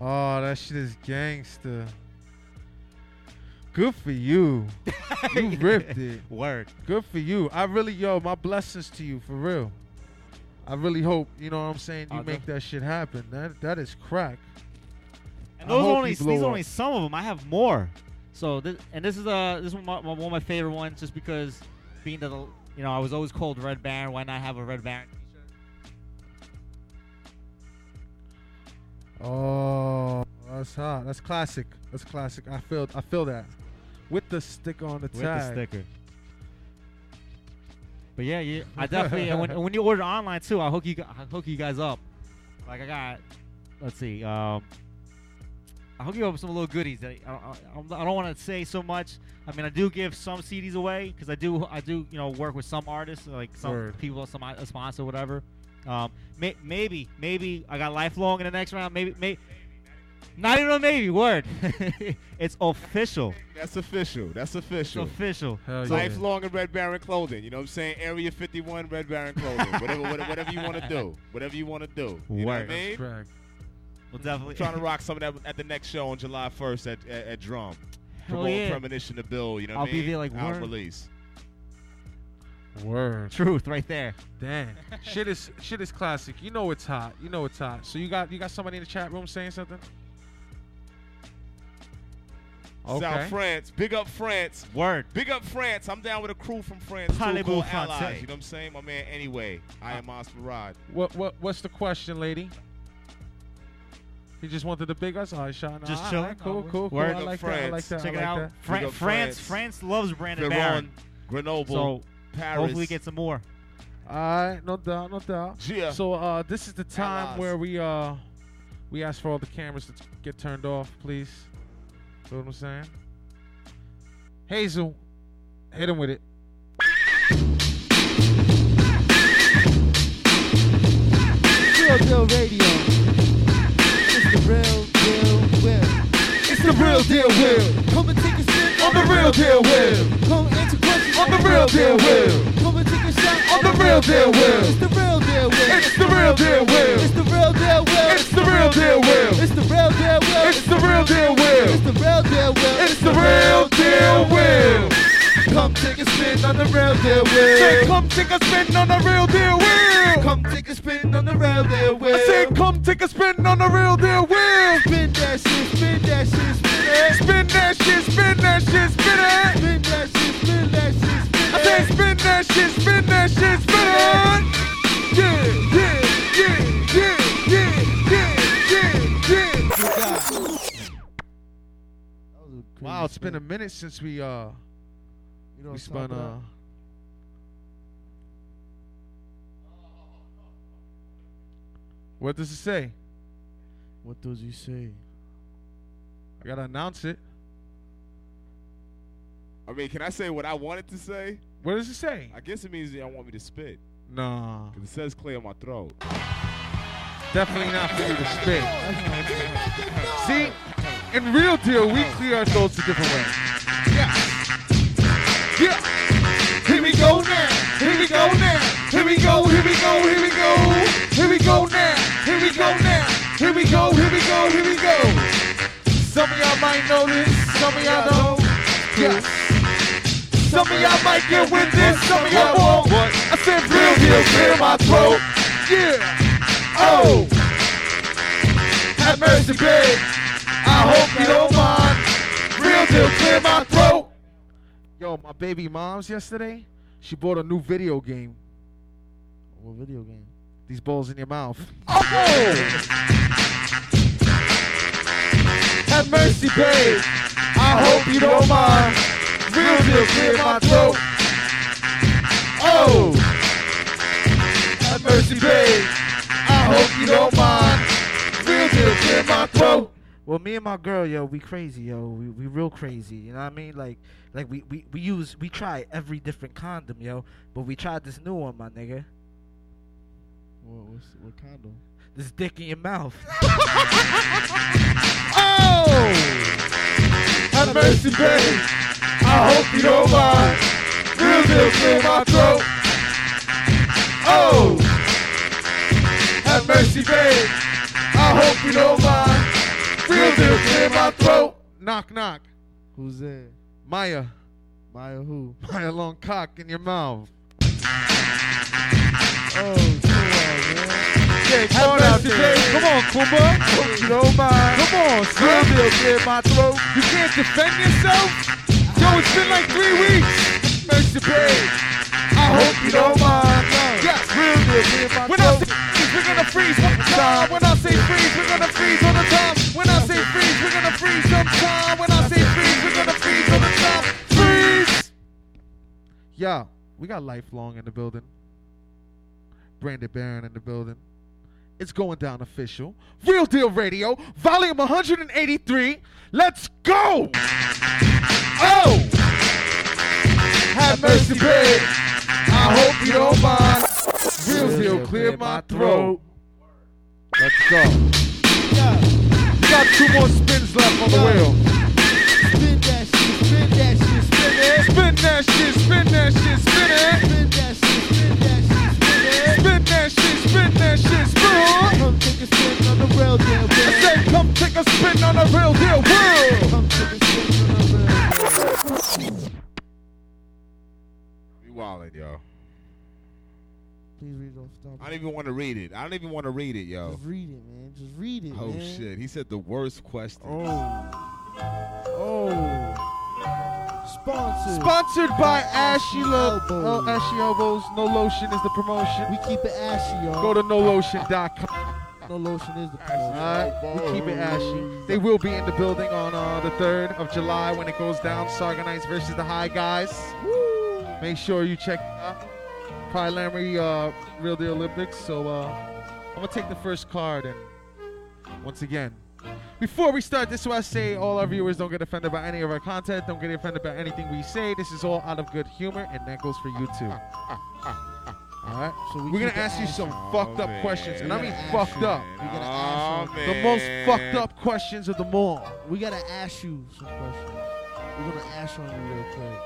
S1: oh, that shit is gangster. Good for you. you ripped it.
S10: Work.
S1: Good for you. I really, yo, my blessings to you for real. I really hope, you know what I'm saying, you make that shit happen. That that is crack.
S10: And those are only these are only some of them. I have more. So this and this is uh this is one my, one of my favorite ones just because being that you know I was always called Red Baron. Why not have a Red Baron
S1: Oh, that's hot. That's classic. That's classic. I feel I feel that. With the sticker on the
S10: with
S1: tag.
S10: the sticker. But yeah, yeah, I definitely and when, when you order online too, I'll hook you I'll hook you guys up. Like I got, let's see, um, I'll hook you up with some little goodies. That I, I, I don't want to say so much. I mean, I do give some CDs away because I do I do you know work with some artists like some
S1: Word.
S10: people, some a sponsor, whatever. Um, may, maybe maybe I got lifelong in the next round. Maybe maybe. Not even a maybe word. it's official.
S4: That's official. That's
S10: It's
S4: official.
S10: official.
S1: Hell yeah.
S4: Lifelong in Red Baron clothing. You know what I'm saying? Area 51 Red Baron clothing. whatever, whatever, whatever you want to do. Whatever you want to do. You know what I mean?
S1: Crack.
S10: We'll definitely
S2: trying to rock some of that at the next show on July 1st at, at, at Drum.
S10: Hell
S2: Promote
S10: yeah.
S2: Premonition to Bill, you know what
S10: I'll
S2: I
S10: be
S2: mean?
S10: there like,
S2: Out
S10: word.
S2: release.
S1: Word.
S10: Truth right there.
S1: Damn. shit is shit is classic. You know it's hot. You know it's hot. So you got you got somebody in the chat room saying something? Okay.
S2: South France. Big up France.
S10: Word.
S2: Big up France. I'm down with a crew from France too
S10: Parlez-vous
S2: called. Allies. You know what I'm saying? My man anyway. I am Oscar Rod.
S1: What what what's the question, lady? He just wanted the big us. All right, shot.
S10: Just
S1: All
S10: chilling.
S1: Cool, cool, cool.
S10: Word.
S1: I like that. I like that.
S10: Check
S1: I
S10: it out. Fran- France,
S2: France.
S10: France loves Brandon
S2: Veron,
S10: Barron.
S2: Grenoble,
S10: So
S2: Paris.
S10: hopefully get some more.
S1: All right, no doubt, no doubt.
S2: Yeah.
S1: So uh, this is the time where we uh we ask for all the cameras to get turned off, please. You know what I'm saying? Hazel, hit him with it.
S5: Real Deal Radio. It's the real deal will. It's the
S4: the real deal will.
S5: Come and take a spin
S4: On the real deal will.
S5: Come answer questions
S4: On the real deal will.
S5: Come and take a shot
S4: On the real deal will.
S5: It's the real deal will.
S4: It's the real deal will.
S5: It's the real deal will.
S4: It's the real deal will.
S5: It's the real deal will.
S4: It's the real deal will.
S5: It's the real deal will.
S4: It's the real deal will.
S5: Come take a spin on the real deal
S4: Say, come take a spin on the real deal will.
S5: Come take a spin on the real deal will.
S4: I said, come take a spin on the real deal will.
S5: Spin that shit, spin that shit, spin it.
S4: Spin that shit, spin that shit, spin it.
S5: Spin that shit, spin that shit, spin
S4: I said, spin that shit, spin that shit, spin it. Yeah, yeah, yeah, yeah, yeah, yeah, yeah, yeah.
S1: Wow, it's been a minute since we uh
S5: You know
S1: we
S5: what
S1: spun
S5: I'm
S1: uh what does it say?
S5: What does he say?
S1: I gotta announce it.
S2: I mean, can I say what I wanted to say?
S1: What does it say?
S2: I guess it means y'all want me to spit.
S1: Nah,
S2: Because it says clear my throat.
S1: definitely not for you to spit. See, in real deal, we clear our throats a different way.
S4: Yeah. Here we go now. Here we go now. Here we go. Here we go. Here we go. Here we go now. Here we go now. Here we go. Here we go. Here we go. Some of y'all might know this. Some of y'all don't. Yeah. Some of y'all might get with this. Some of y'all won't. I said real deal clear my throat. Yeah. Oh. oh. Have mercy, babe. I hope you don't mind. Real deal clear my throat.
S1: Yo, my baby mom's yesterday, she bought a new video game.
S5: What video game?
S1: These balls in your mouth.
S4: Oh! Have mercy, babe. I hope you don't mind. Real deal, clear my throat. Oh! Have mercy, babe. I hope you don't mind. Real deal, clear my throat.
S3: Well, me and my girl, yo, we crazy, yo. We, we real crazy. You know what I mean? Like, like we, we, we use, we try every different condom, yo. But we tried this new one, my nigga.
S5: What, what's, what condom?
S3: This dick in your mouth.
S4: Oh! Have mercy, babe. I hope you don't mind. Real deal, clear my throat. Oh! Have mercy, babe. I hope you don't mind. Real deal, clear my throat.
S1: Knock, knock.
S5: Who's there?
S1: Maya.
S5: Maya who?
S1: Maya long cock in your mouth.
S5: Oh, chill out, man.
S4: Yeah, come on out
S1: mercy,
S4: there. Come on, Kumba. Hope you don't mind.
S1: Come on,
S4: Real
S1: son.
S4: deal, clear my throat. You can't defend yourself? Yo, it's been like three weeks. Mercy, babe. I hope you don't mind. Yes, real deal, clear my throat. Freeze, we're gonna freeze one time. When I say freeze, we're gonna freeze all the time. When I say freeze, we're gonna freeze sometime. When I say freeze, we're gonna freeze all the time. Freeze!
S1: Yo, we got lifelong in the building. Brandon Barron in the building. It's going down official. Real Deal Radio, volume 183. Let's go!
S4: Oh! Have mercy, babe. I hope you don't mind.
S1: Deal, clear my throat.
S4: Let's go.
S5: Yeah.
S1: We got two more spins left on the wheel.
S5: Spin that shit, spin that shit, spin it.
S4: Spin that shit, spin that shit, spin it.
S5: Spin that shit, spin that shit, spin it.
S4: Spin that shit, spin that shit, spin it.
S5: Come take a spin on the real deal,
S4: I
S5: man.
S4: said, come take a spin on a real deal world.
S5: Come take a spin on the real deal.
S2: You wildin', yo.
S5: Please read off the top.
S2: I don't even want to read it. I don't even want to read it, yo.
S5: Just read it, man. Just read it,
S2: Oh
S5: man.
S2: shit! He said the worst question.
S5: Oh. Oh. Sponsored.
S1: Sponsored by Ashy
S5: Elbows.
S1: oh, Ashy Elbows. No Lotion is the promotion.
S5: we keep it ashy, y'all.
S1: Go to nolotion.com.
S5: no lotion is the promotion.
S1: Alright, we keep it ashy. They will be in the building on uh, the 3rd of July when it goes down. Sarganites versus the High Guys. Make sure you check out Pry Lamry uh, Real Deal Olympics. So uh, I'm going to take the first card. And once again, before we start, this is what I say all our viewers don't get offended by any of our content. Don't get offended by anything we say. This is all out of good humor, and that goes for you too. All right.
S5: So we
S1: We're gonna ask you some fucked up
S2: man.
S1: questions, and I mean fucked up.
S5: We gotta ask you.
S1: The most fucked up questions of them all.
S5: We gotta ask you some questions. We're gonna ask you on you real quick.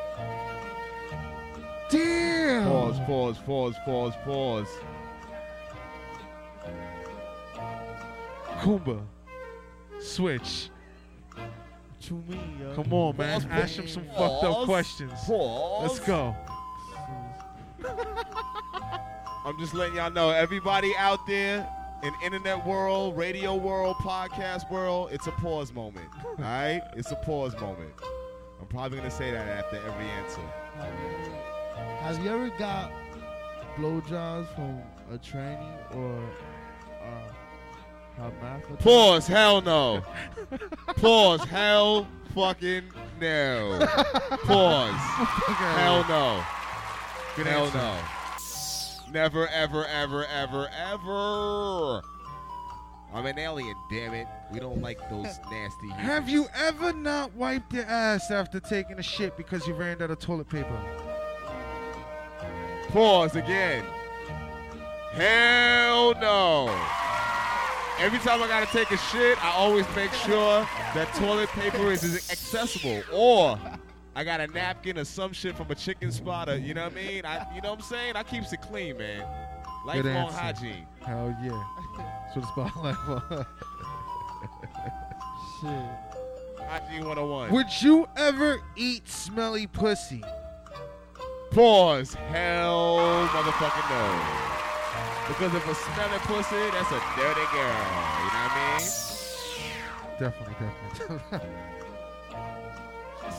S1: Damn.
S2: Pause, pause, pause, pause, pause.
S1: Kumba. Switch.
S5: What you mean, yo?
S1: Uh, Come on, man.
S2: Pause,
S1: Ask him some fucked up questions.
S2: Pause.
S1: Let's go.
S2: I'm just letting y'all know, everybody out there in internet world, radio world, podcast world, it's a pause moment. All right? It's a pause moment. I'm probably going to say that after every answer.
S5: Have you ever got blowjobs from a trainee or uh, a math?
S2: Pause. Hell no. Pause. Hell fucking no. Pause. Hell no.
S1: Good
S2: Hell
S1: answer.
S2: no. Never, ever, ever, ever, ever. I'm an alien, damn it. We don't like those nasty.
S1: Have you ever not wiped your ass after taking a shit because you ran out of toilet paper?
S2: Pause again. Hell no. Every time I gotta take a shit, I always make sure that toilet paper is accessible. Or I got a napkin or some shit from a chicken spotter. you know what I mean? I you know what I'm saying? I keeps it clean, man.
S1: Good
S2: Lifelong hygiene.
S1: Hell yeah. That's what it's about. Like,
S5: Shit.
S2: Hygiene 101.
S1: Would you ever eat smelly pussy?
S2: Pause. Hell motherfucking no. Because if a smelling pussy, that's a dirty girl. You know what I mean?
S1: Definitely, definitely.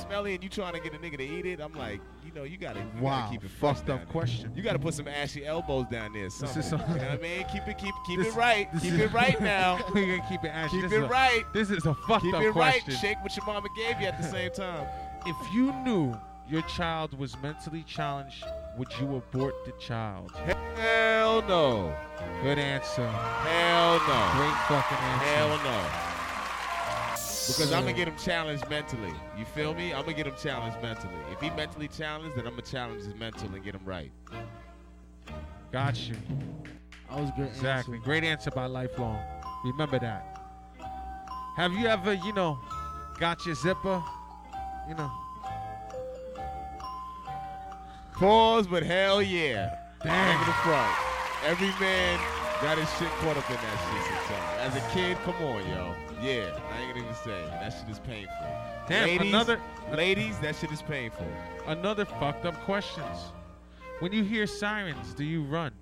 S2: Smelly and you trying to get a nigga to eat it, I'm like, you know, you gotta, you
S1: wow.
S2: gotta keep it
S1: Fucked up
S2: there.
S1: question.
S2: You gotta put some ashy elbows down there. Something.
S1: is some-
S2: you know what I mean? Keep it, keep, keep
S1: This-
S2: it right. Keep it right now.
S1: We're gonna keep it ashy.
S2: keep
S1: This
S2: it
S1: a-
S2: right.
S1: This is a fucked
S2: Keep
S1: up
S2: it right. Shake what your mama gave you at the same time.
S1: If you knew your child was mentally challenged, would you abort the child?
S2: Hell no.
S1: Good answer.
S2: Hell no.
S1: Great fucking answer.
S2: Hell no. Because I'm gonna get him challenged mentally. You feel me? I'm gonna get him challenged mentally. If he mentally challenged, then I'm gonna challenge his mental and get him right.
S1: Gotcha. you.
S5: That was a good
S1: Exactly.
S5: answer.
S1: Great answer by Lifelong. Remember that. Have you ever, you know, got your zipper? You know.
S2: Pause, but hell yeah.
S1: Damn.
S2: The front. Every man got his shit caught up in that shit sometimes. As a kid, come on, yo. Yeah, I ain't gonna even say. That shit is painful.
S1: Damn,
S2: ladies,
S1: another-
S2: ladies, that shit is painful.
S1: Another fucked up questions. When you hear sirens, do you run?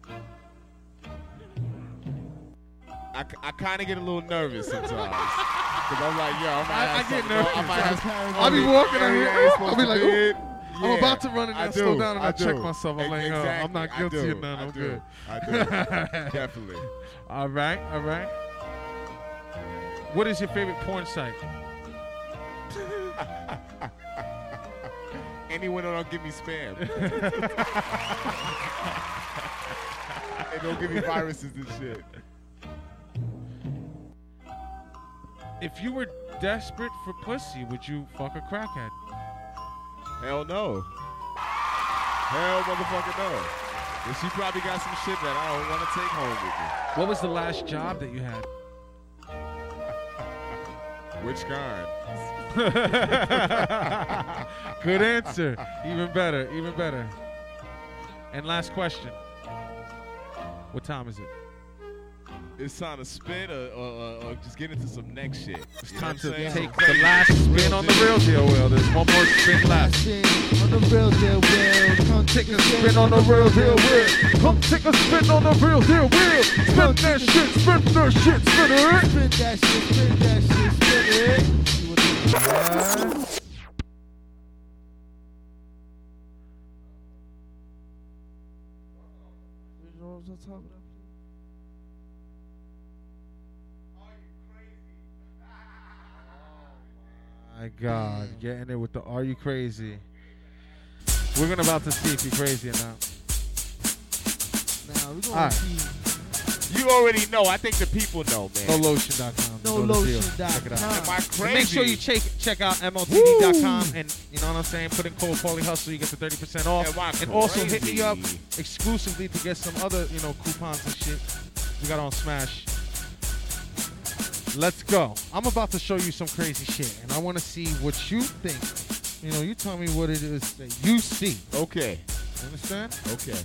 S2: I, I kind of get a little nervous sometimes. Because I'm like, yo, I might
S1: I- I get nervous
S2: I might have,
S1: I'll be walking out here,
S2: I ain't supposed
S1: I'll be like,
S2: be
S1: "Ooh,
S2: in."
S1: I'm about to run and
S2: I
S1: then slow down and I check myself. I'm like,
S2: Ex-
S1: oh, I'm not guilty of none.
S2: I
S1: I'm good.
S2: I do. Definitely.
S1: All right, all right. What is your favorite porn site?
S2: Anyone that don't give me spam. they don't give me viruses and shit.
S1: If you were desperate for pussy, would you fuck a crackhead?
S2: Hell no. Hell motherfucker no. But she probably got some shit that I don't want to take home with you.
S1: What was the last job that you had?
S2: Which kind?
S1: Good answer. Even better. Even better. And last question. What time is it?
S2: It's time to spin or, or, or, or just get into some next shit.
S1: It's
S2: You
S1: time to
S2: I'm
S1: take
S2: Some
S1: the last spin on the real deal. Well, there's one more spin left.
S5: On the real deal, Will. Come
S1: Take a spin on the real deal wheel. Come take a spin on the real deal wheel. Spin that shit, spin that shit, spin it.
S5: Spin that shit, spin that shit, spin it. See what the- was on top of
S1: God, getting it with the "Are you crazy?" We're gonna about to see if you're crazy or not.
S5: Now we're gonna
S1: All right.
S5: see.
S2: You already know. I think the people know, man.
S1: NoLotion.com.
S5: No
S1: You know
S5: lotion.com.
S1: Check it out.
S2: Am I crazy?
S1: Make sure you check check out MLTD.com and you know what I'm saying. Put in code Paulie Hustle, you get the 30 percent off.
S2: Am I
S1: And also hit me
S2: crazy?
S1: up exclusively to get some other you know coupons and shit. We got on Smash. Let's go. I'm about to show you some crazy shit, and I want to see what you think. You know, you tell me what it is that you see.
S2: Okay.
S1: You understand?
S2: Okay.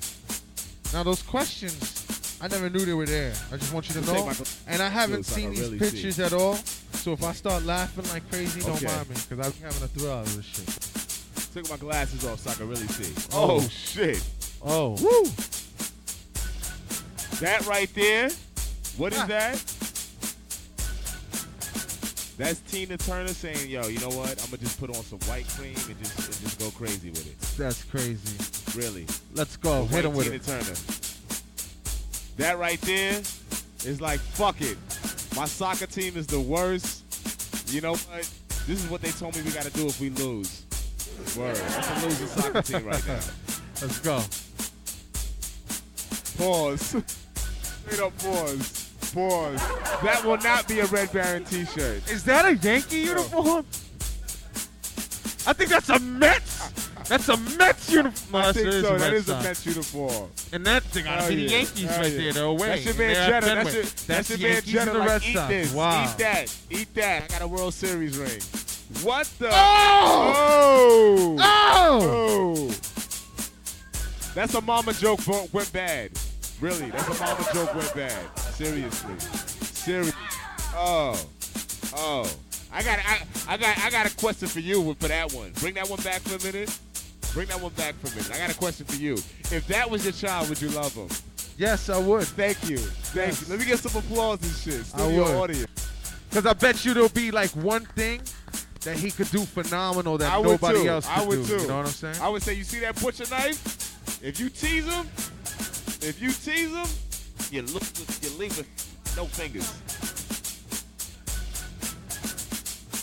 S1: Now those questions, I never knew they were there. I just want you to know. And I haven't seen these
S2: really
S1: pictures
S2: see.
S1: at all. So if I start laughing like crazy, don't mind me, because I'm having a thrill out of this shit.
S2: Took my glasses off so I can really see.
S1: Oh.
S2: Oh, shit.
S1: Oh.
S2: Woo. That right there. What is
S1: Ah.
S2: that? That's Tina Turner saying, "Yo, you know what? I'm gonna just put on some white cream and just and just go crazy with it."
S1: That's crazy.
S2: Really.
S1: Let's go. Hit him with
S2: Tina
S1: it.
S2: Turner. That right there is like, fuck it. My soccer team is the worst. You know what? This is what they told me we gotta do if we lose. Word. That's a losing soccer team right now.
S1: Let's go.
S2: Pause. Straight up pause. Pause. That will not be a Red Baron t-shirt.
S1: Is that a Yankee uniform? I think that's a Mets. That's a Mets uniform.
S2: I think so. That is a
S1: Mets.
S2: Mets uniform.
S1: And that thing gotta
S2: oh,
S1: Hell the
S2: yeah.
S1: Yankees
S2: oh,
S1: right there. They're away.
S2: That's your man Jeter. That's your,
S1: That's
S2: that's your
S1: the
S2: man
S1: the Red
S2: eat this.
S1: Wow.
S2: Eat that. Eat that. I got a World Series ring. What the?
S1: Oh!
S2: Oh! Oh! oh! That's a mama joke went bad. Really, that's a mama joke went bad. Seriously. Seriously. Oh. Oh. I got I, I got I got a question for you for that one. Bring that one back for a minute. Bring that one back for a minute. I got a question for you. If that was your child, would you love him?
S1: Yes, I would.
S2: Thank you. Thank
S1: Yes.
S2: you. Let me get some applause and shit.
S1: I
S2: Studio
S1: would.
S2: audience.
S1: Because I bet you there'll be like one thing that he could do phenomenal that
S2: I would
S1: nobody
S2: too.
S1: else could
S2: I would
S1: do.
S2: too.
S1: You know what I'm saying?
S2: I would say, you see that butcher knife? If you tease him, if you tease him, you look, you leave with no fingers.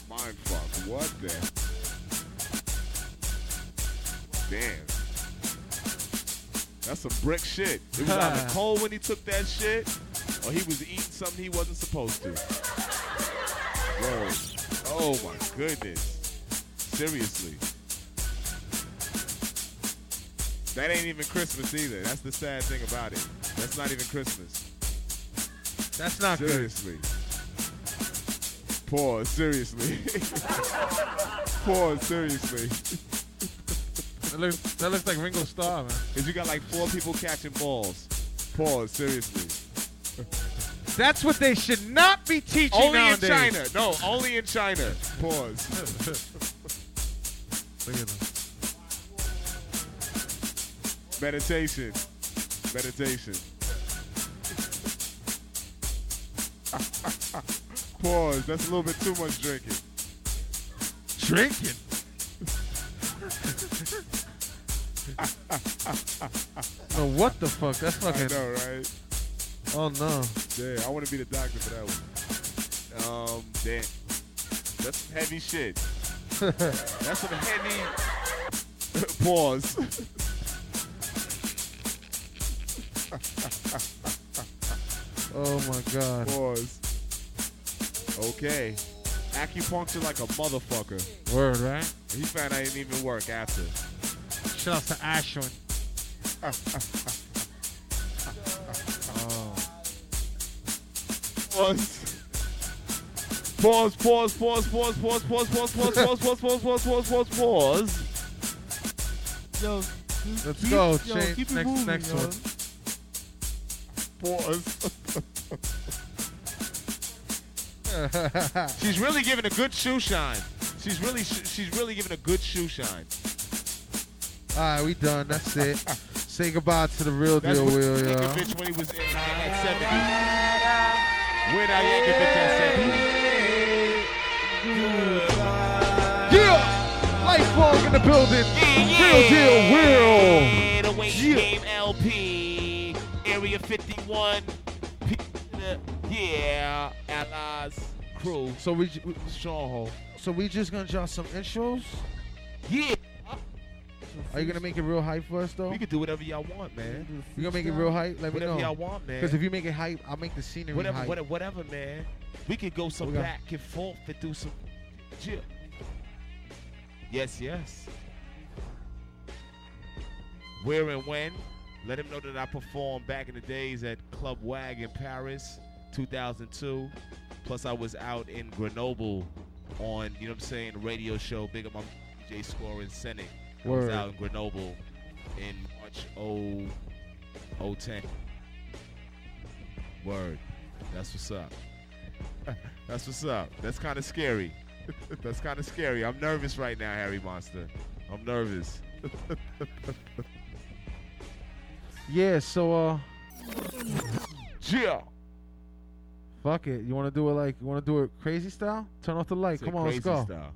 S2: Mind fuck. What the? Damn. That's some brick shit. It was either cold when he took that shit, or he was eating something he wasn't supposed to. Word. Oh my goodness. Seriously. That ain't even Christmas either. That's the sad thing about it. That's not even Christmas.
S1: That's not good.
S2: Seriously. Pause. Seriously. Pause. Seriously.
S1: That looks, that looks like Ringo Starr, man.
S2: Cause you got like four people catching balls. Pause. Seriously.
S1: That's what they should not be teaching
S2: Only
S1: nowadays.
S2: in China. No, only in China. Pause.
S1: Look at them.
S2: Meditation. Meditation. Pause. That's a little bit too much drinking.
S1: Drinking. no, what the fuck? That's
S2: I
S1: fucking.
S2: know, right?
S1: Oh no.
S2: Damn, I want to be the doctor for that one. Um, damn. That's some heavy shit. That's some heavy. Pause.
S1: Oh my god.
S2: Pause. Okay. Acupuncture like a motherfucker.
S1: Word, right?
S2: He found I didn't even work after.
S1: Shout out to Ashwin.
S2: Pause. Pause, pause, pause, pause, pause, pause, pause, pause, pause, pause, pause, pause, pause, pause, pause.
S5: Yo,
S1: Let's
S5: keep-
S1: go.
S5: yo,
S1: Change-
S5: keep
S1: next,
S5: moving,
S1: next
S5: yo.
S1: one.
S2: Pause. She's really giving a good shoe shine. She's really, sh- she's really giving a good shoe shine.
S1: All right, we done. That's it. Say goodbye to the real
S2: That's
S1: deal, Will,
S2: when he was in uh, at 70. Weird Al Yankovic at 70.
S1: Yeah! Lifelong in the building. Real deal, Will.
S2: The
S1: Yeah.
S2: Game LP, 51. P- Yeah, Allies crew.
S1: So we, we
S2: Stronghold.
S1: so we just gonna drop some intros.
S2: Yeah.
S3: Are you gonna make it real hype for us though?
S2: We can do whatever y'all want, man.
S3: You gonna make it real hype? Let
S2: Whatever
S3: me know.
S2: y'all want, man.
S3: Because if you make it hype, I'll make the scenery
S2: Whatever,
S3: hype.
S2: whatever, whatever, man. We could go some
S3: got-
S2: back and forth and do some. Yeah. Yes, yes. Where and when? Let him know that I performed back in the days at Club Wag in Paris, 2002. Plus, I was out in Grenoble on, you know what I'm saying, radio show. Big up my DJ Score in Senate. I was out in Grenoble in March 0, 010. Word. That's what's up. That's what's up. That's kind of scary. That's kind of scary. I'm nervous right now, Harry Monster. I'm nervous.
S3: Yeah. So uh,
S2: yeah.
S3: fuck it. You want to do it like you want to do it crazy style? Turn off the light. Come on, let's go.
S2: style.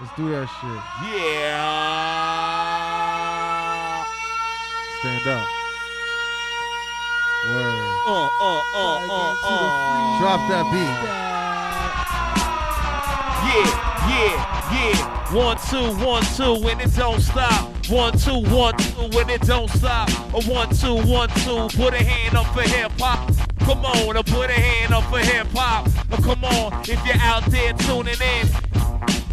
S3: Let's do that shit.
S2: Yeah.
S3: Stand up. Word.
S2: Uh, uh, uh, uh, uh.
S3: Drop that beat.
S2: Yeah, yeah, yeah. One, two, one, two, when it don't stop. One, two, one, two, when it don't stop. A one, two, one, two, put a hand up for hip hop. Come on, uh, put a hand up for hip hop. Come on, if you're out there tuning in.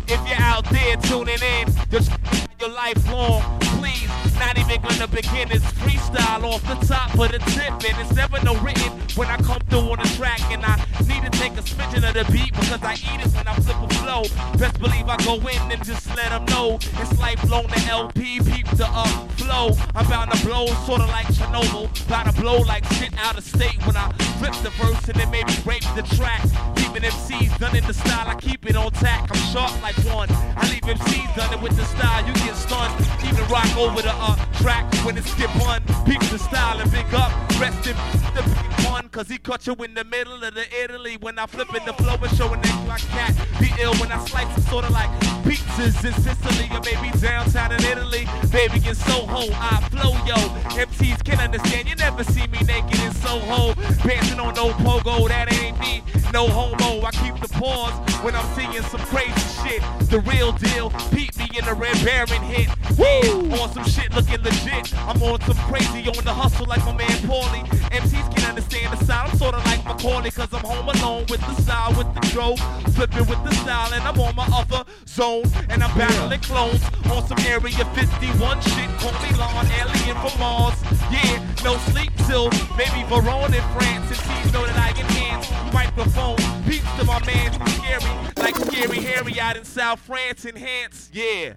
S2: If you're out there tuning in, just your life long, please. Not even gonna begin. It's freestyle off the top of the tip, and it's never no written when I come through on the track. And I need to take a smidgen of the beat because I eat it when I flip a flow. Best believe I go in and just let them know it's life long the LP, peep the up flow. I'm bound to blow, sorta like Chernobyl. Bound to blow like shit out of state when I flip the verse and then maybe rape the track. Leaving MCs done in the style, I keep it on tack. I'm sharp like one. I leave MCs done it with the style, you get stunned. Even rock over the uh, track when it's skip one. Peep the style and big up. Rest in the one, cause he caught you in the middle of the Italy. When I flip in the flow and showing that you like cat. Be ill when I slice it, sorta like pizzas in Sicily or maybe downtown in Italy. Baby in Soho, I flow yo. MCs can understand, you never see me naked in Soho. Dancing on no pogo, that ain't me. No homo, I keep the pause when I'm seeing some crazy shit. The real deal, beat me in the Red Baron hit. Yeah, on some shit looking legit. I'm on some crazy on the hustle like my man Paulie. MCs can understand the style. I'm sorta like Macaulay, cause I'm home alone with the style, with the drove. Flipping with the style, and I'm on my other zone. And I'm battling clones on some Area 51 shit. Call me Lon, alien from Mars. Yeah, no sleep till maybe Verona in France. And sees know that I enhance microphone. Beats to my man, scary. Like Scary Harry out in South France. Enhance, yeah.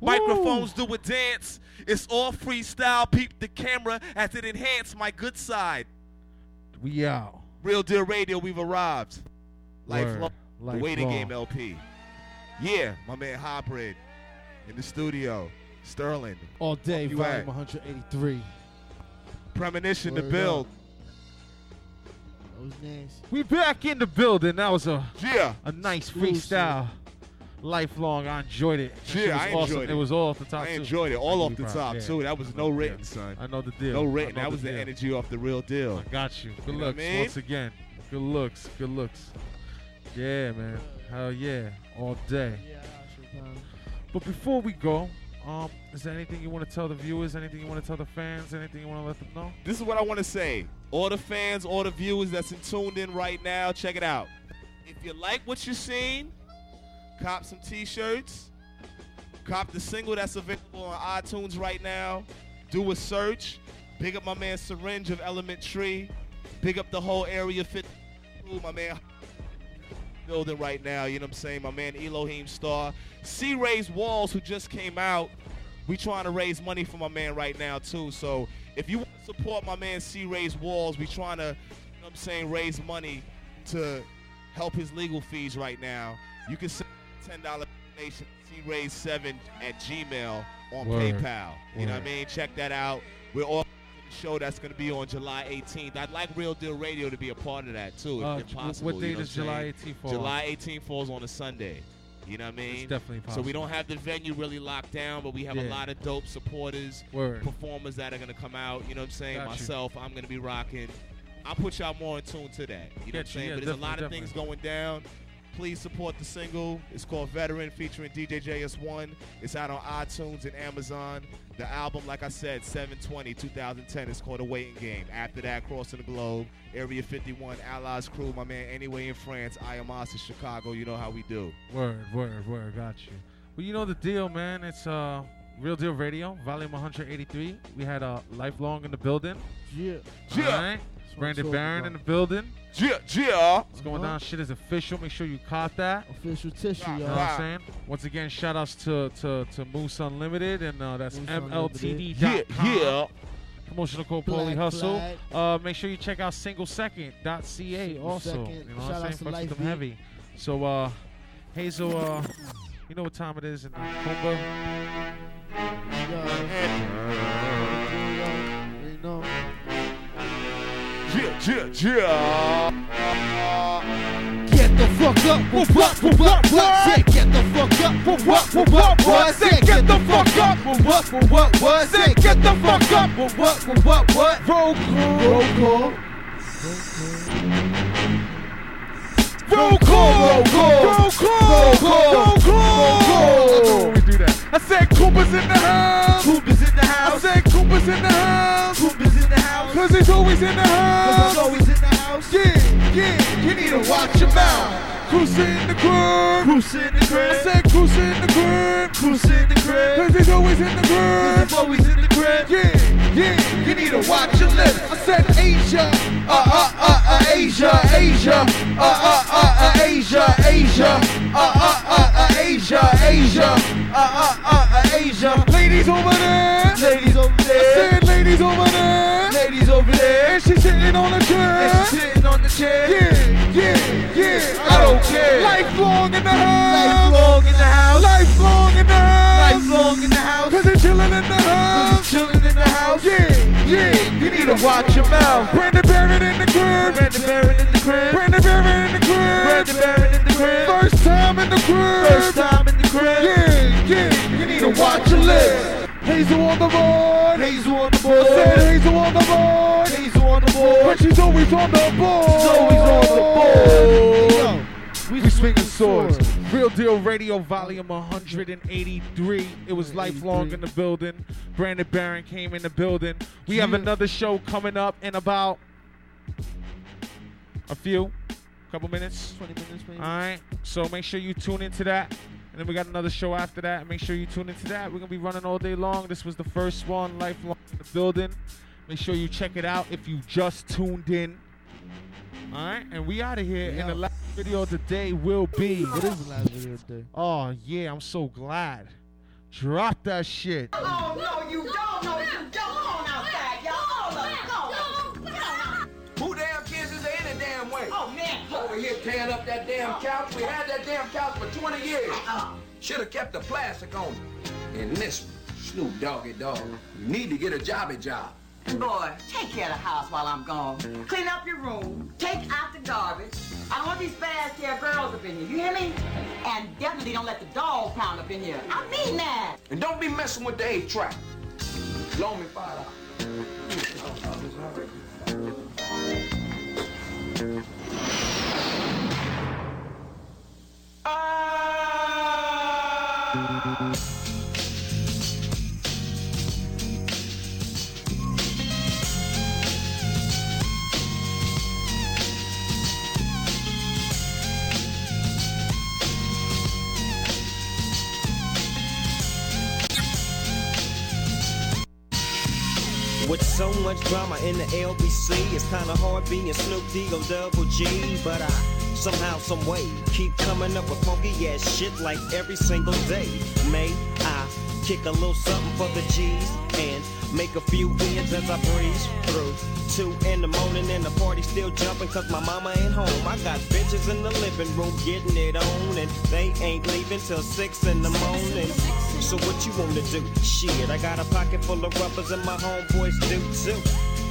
S2: Microphones do a dance. It's all freestyle. Peep the camera as it enhance my good side.
S3: We out.
S2: Real Deal Radio, we've arrived.
S3: Word.
S2: Lifelong. The waiting
S3: Lifelong.
S2: game LP. Yeah, my man Hybrid in the studio. Sterling.
S4: All day,
S2: You
S4: volume
S2: at?
S4: 183.
S2: Premonition to build.
S5: That was nasty.
S3: We back in the building. That was a
S2: Yeah.
S3: a nice
S5: Exclusive.
S3: freestyle. Lifelong. I enjoyed it. That
S2: Yeah, I
S3: awesome.
S2: enjoyed
S3: It
S2: it.
S3: was all off the top.
S2: I
S3: too.
S2: enjoyed it. All off the top,
S3: props.
S2: too. That was no written,
S3: yeah.
S2: son.
S3: I know the deal.
S2: No written. That was the energy off the real deal.
S3: I got you. Good
S2: You what I
S3: looks
S2: mean?
S3: once again. Good looks. Good looks. Yeah, man. Hell yeah. All day.
S5: Yeah.
S3: But before we go, um, is there anything you want to tell the viewers? Anything you want to tell the fans? Anything you want to let them know?
S2: This is what I want to say. All the fans, all the viewers that's in tuned in right now, check it out. If you like what you're seeing, cop some t-shirts. Cop the single that's available on iTunes right now. Do a search. Big up my man Syringe of Element Tree. Big up the whole area fit. crew, My man building right now. You know what I'm saying? My man Elohim Star. C-Rayz Walz, who just came out. We trying to raise money for my man right now too. So if you want to support my man C-Rayz Walz, we trying to, you know what I'm saying, raise money to help his legal fees right now. You can send ten dollar donation C Rays seven at Gmail on
S3: Word.
S2: PayPal. You know what I mean? Check that out. We're all the show that's going to be on July 18th. I'd like Real Deal Radio to be a part of that too,
S3: Uh,
S2: if possible.
S3: what
S2: you
S3: date
S2: know
S3: does July 18th fall?
S2: July 18th falls on a Sunday. You know what I mean?
S3: It's definitely
S2: So we don't have the venue really locked down, but we have a lot of dope supporters,
S3: Word.
S2: performers that are gonna come out. You know what I'm saying?
S3: Got you.
S2: Myself, I'm gonna be rocking. I'll put y'all more in tune to that. You know what I'm saying?
S3: yeah,
S2: but there's a lot of
S3: definitely,
S2: things going down. Please support the single. It's called Veteran featuring DJ JS1. It's out on iTunes and Amazon. The album, like I said, 720 2010. It's called A Waiting Game. After that, Crossing the Globe, Area 51, Allies Crew, my man, Anyway in France, I am us in Chicago. You know how we do.
S1: Word, word, word. Got you. Well, you know the deal, man. It's uh, Real Deal Radio, volume 183. We had uh, Lifelong in the building.
S5: Yeah.
S2: Yeah.
S1: All right. Brandon
S5: talking
S1: Barron in the building.
S2: Yeah, yeah.
S1: What's going
S5: Uh-huh.
S1: down? Shit is official. Make sure you caught that.
S5: Official tissue,
S1: You know
S5: y'all.
S1: what I'm saying? Once again, shout outs to, to, to Moose Unlimited, and uh, that's
S5: Moose
S1: MLTD.com.
S2: Yeah, yeah.
S1: Promotional code
S5: Black
S1: Poli Hustle.
S5: Flag.
S1: Uh, make sure you check out singlesecond.ca
S5: Single
S1: also.
S5: Second.
S1: You know what I'm saying?
S5: to
S1: Fucks them heavy. So, uh, Hazel, uh, you know what time it is in uh, Kumba?
S5: You know.
S2: Yeah, yeah, yeah.
S4: Get the fuck up, what, what, what, what, what? Get the fuck up, what, what, what, what, what? Get the fuck up, what, what, what, what, what? Get the fuck up, what, what, what, what, what? Roll call, roll call. Roll call, roll call, roll call, roll call,
S1: always in the house.
S4: always in the house.
S1: Yeah, yeah.
S4: You need to watch your mouth.
S1: Cruise in the crib.
S4: Cruise in the
S1: I said cruise in the crib.
S4: cruise in the crib.
S1: Cause he's always in the crib.
S4: Always in the crib.
S1: Yeah, yeah.
S4: You need to watch your lips. I said Asia, uh uh uh uh Asia, Asia, uh uh uh uh Asia, Asia, uh uh uh uh Asia, Asia, uh uh uh uh Asia.
S1: Ladies over there.
S4: Ladies over there.
S1: I said ladies over there.
S4: Ladies over there,
S1: And she's sitting on a chair.
S4: and she's sitting on the chair.
S1: Yeah, yeah, yeah.
S4: I don't care.
S1: Lifelong in the house.
S4: Lifelong in the house,
S1: Lifelong in the house.
S4: lifelong in the house.
S1: Cause they're chilling in the
S4: Cause
S1: house.
S4: he's chilling in the house.
S1: Yeah, yeah.
S4: You need to watch your mouth.
S1: Branded Baron in the crib.
S4: Branded Baron in the crib.
S1: Branded Baron in the crib.
S4: Branded Baron in the crib.
S1: First time in the crib.
S4: First time in the crib.
S1: Yeah, yeah.
S4: You need to watch your lips.
S1: Hazel on the board.
S4: Hazel on the
S1: I said. Hazel on the board.
S4: Hazel on the
S1: But she's always on the board.
S4: She's always on the board.
S5: Yo,
S1: We swinging swords. Real Deal Radio, volume 183. It was lifelong in the building. Branded Baron came in the building. We have another show coming up in about a few, couple minutes.
S5: 20 minutes, maybe.
S1: All right. So make sure you tune into that. And then we got another show after that. Make sure you tune into that. We're going to be running all day long. This was the first one, Lifelong in the building. Make sure you check it out if you just tuned in. All right. And we out of here. And the last video of the day will be.
S5: What is the last video of the day?
S1: Oh, yeah. I'm so glad. Drop that shit.
S11: Oh, no, you don't. No, you don't.
S9: Over here tearing up that damn couch. We had that damn couch for 20 years. Uh-uh. Should have kept the plastic on it. And this one, Snoop Doggy Dogg, you need to get a jobby job.
S11: Boy, take care of the house while I'm gone. Clean up your room. Take out the garbage. I don't want these fast hair girls up in here. You hear me? And definitely don't let the dog pound up in here. I mean that.
S9: And don't be messing with the eight track. Loan me five dollars.
S12: So much drama in the LBC, it's kinda hard being Snoop D-O double G. But I somehow, some way, keep coming up with funky ass shit like every single day. May I kick a little something for the G's and make a few ends as I breeze through. Two in the morning and the party still jumping cause my mama ain't home. I got bitches in the living room getting it on and they ain't leaving till six in the morning. So what you wanna do? Shit, I got a pocket full of rubbers and my homeboys do too.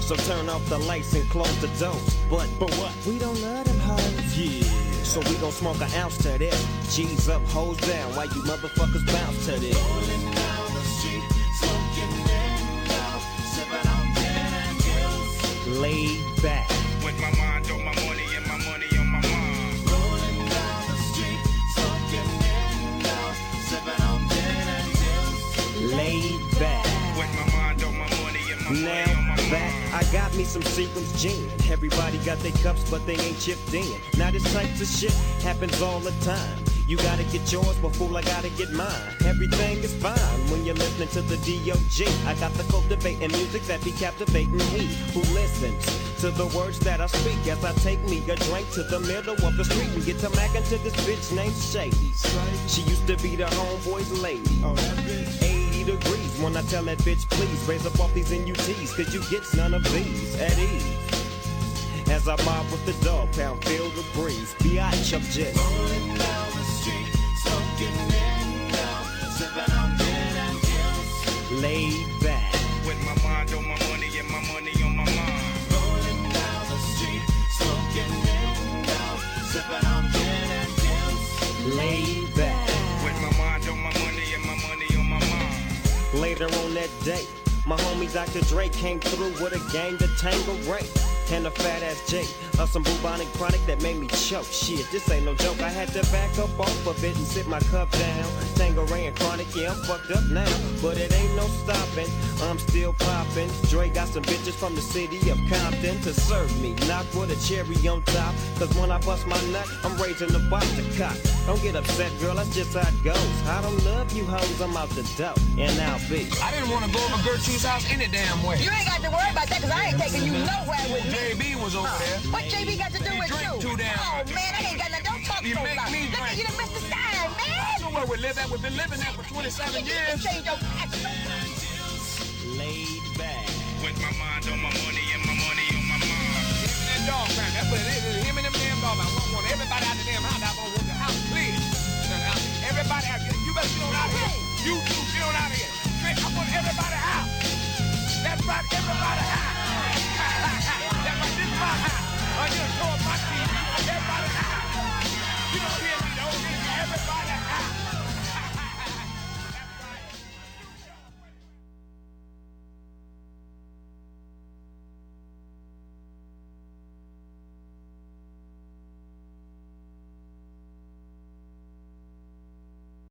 S12: So turn off the lights and close the doors. But but what? We don't love them hoes. Yeah. So we gon' smoke an ounce to this. G's up, hoes down. Why you motherfuckers bounce to this? laid back.
S7: With my mind on my money and my money on my mind. Rolling down the street,
S13: in sipping on gin and juice.
S12: Laid back.
S8: With my mind on my money and my
S12: now, money on my mind. Back, I got me some Seagram's gin. Everybody got their cups, but they ain't chipped in. Now this type of shit happens all the time. You gotta get yours, before I gotta get mine. Everything is fine when you're listening to the D.O.G. I got the cultivating music that be captivating he who listens to the words that I speak as I take me a drink to the middle of the street and get to mackin' to this bitch named Shady. She used to be the homeboy's lady. 80 degrees when I tell that bitch, please raise up off these NUTs, cause you get none of these at ease. As I mob with the dog pound, feel the breeze. Biatch, I'm just Laid back.
S8: With my mind on my money and my money on my mind.
S12: Rolling down the street, smoking window, sipping on gin and juice. Laid back.
S8: With my mind on my money and my money on my mind.
S12: Later on that day, my homie Dr. Dre came through with a gang to Tango Ray. And a fat ass J of some bubonic chronic that made me choke. Shit, this ain't no joke. I had to back up off of it and sit my cup down. Tanqueray and chronic, yeah, I'm fucked up now. But it ain't no stopping. I'm still popping. Dre got some bitches from the city of Compton to serve me. Not with a cherry on top. Cause when I bust my nut, I'm raising the box to cock. Don't get upset, girl, that's just how it goes. I don't love you hoes, I'm out the dope, And I'll be.
S9: I didn't want to go over Gertrude's house any damn way.
S14: You ain't got to worry about that because I ain't taking you nowhere with me.
S9: JB was over there.
S14: What JB got to do
S9: He
S14: with
S9: drank
S14: you?
S9: too damn
S14: Oh man, I ain't got nothing. Don't talk
S9: You
S14: so
S9: make
S14: loud.
S9: me
S14: Look at
S9: drink.
S14: you done missed the sign, man.
S9: So where we live at, we've been living there for 27 years.
S14: Change your
S12: Laid back.
S8: With my mind on my money and my money on my mind.
S9: Him and that dog man, that's what it is. Him and them damn dog man. I want everybody out the damn house. I want the house clear. Everybody out here. You better get on out of here. You too, get on out of here. I want everybody out. That's right, everybody out. my house. I just going up my TV. Everybody out. You don't hear me, don't hear me, Everybody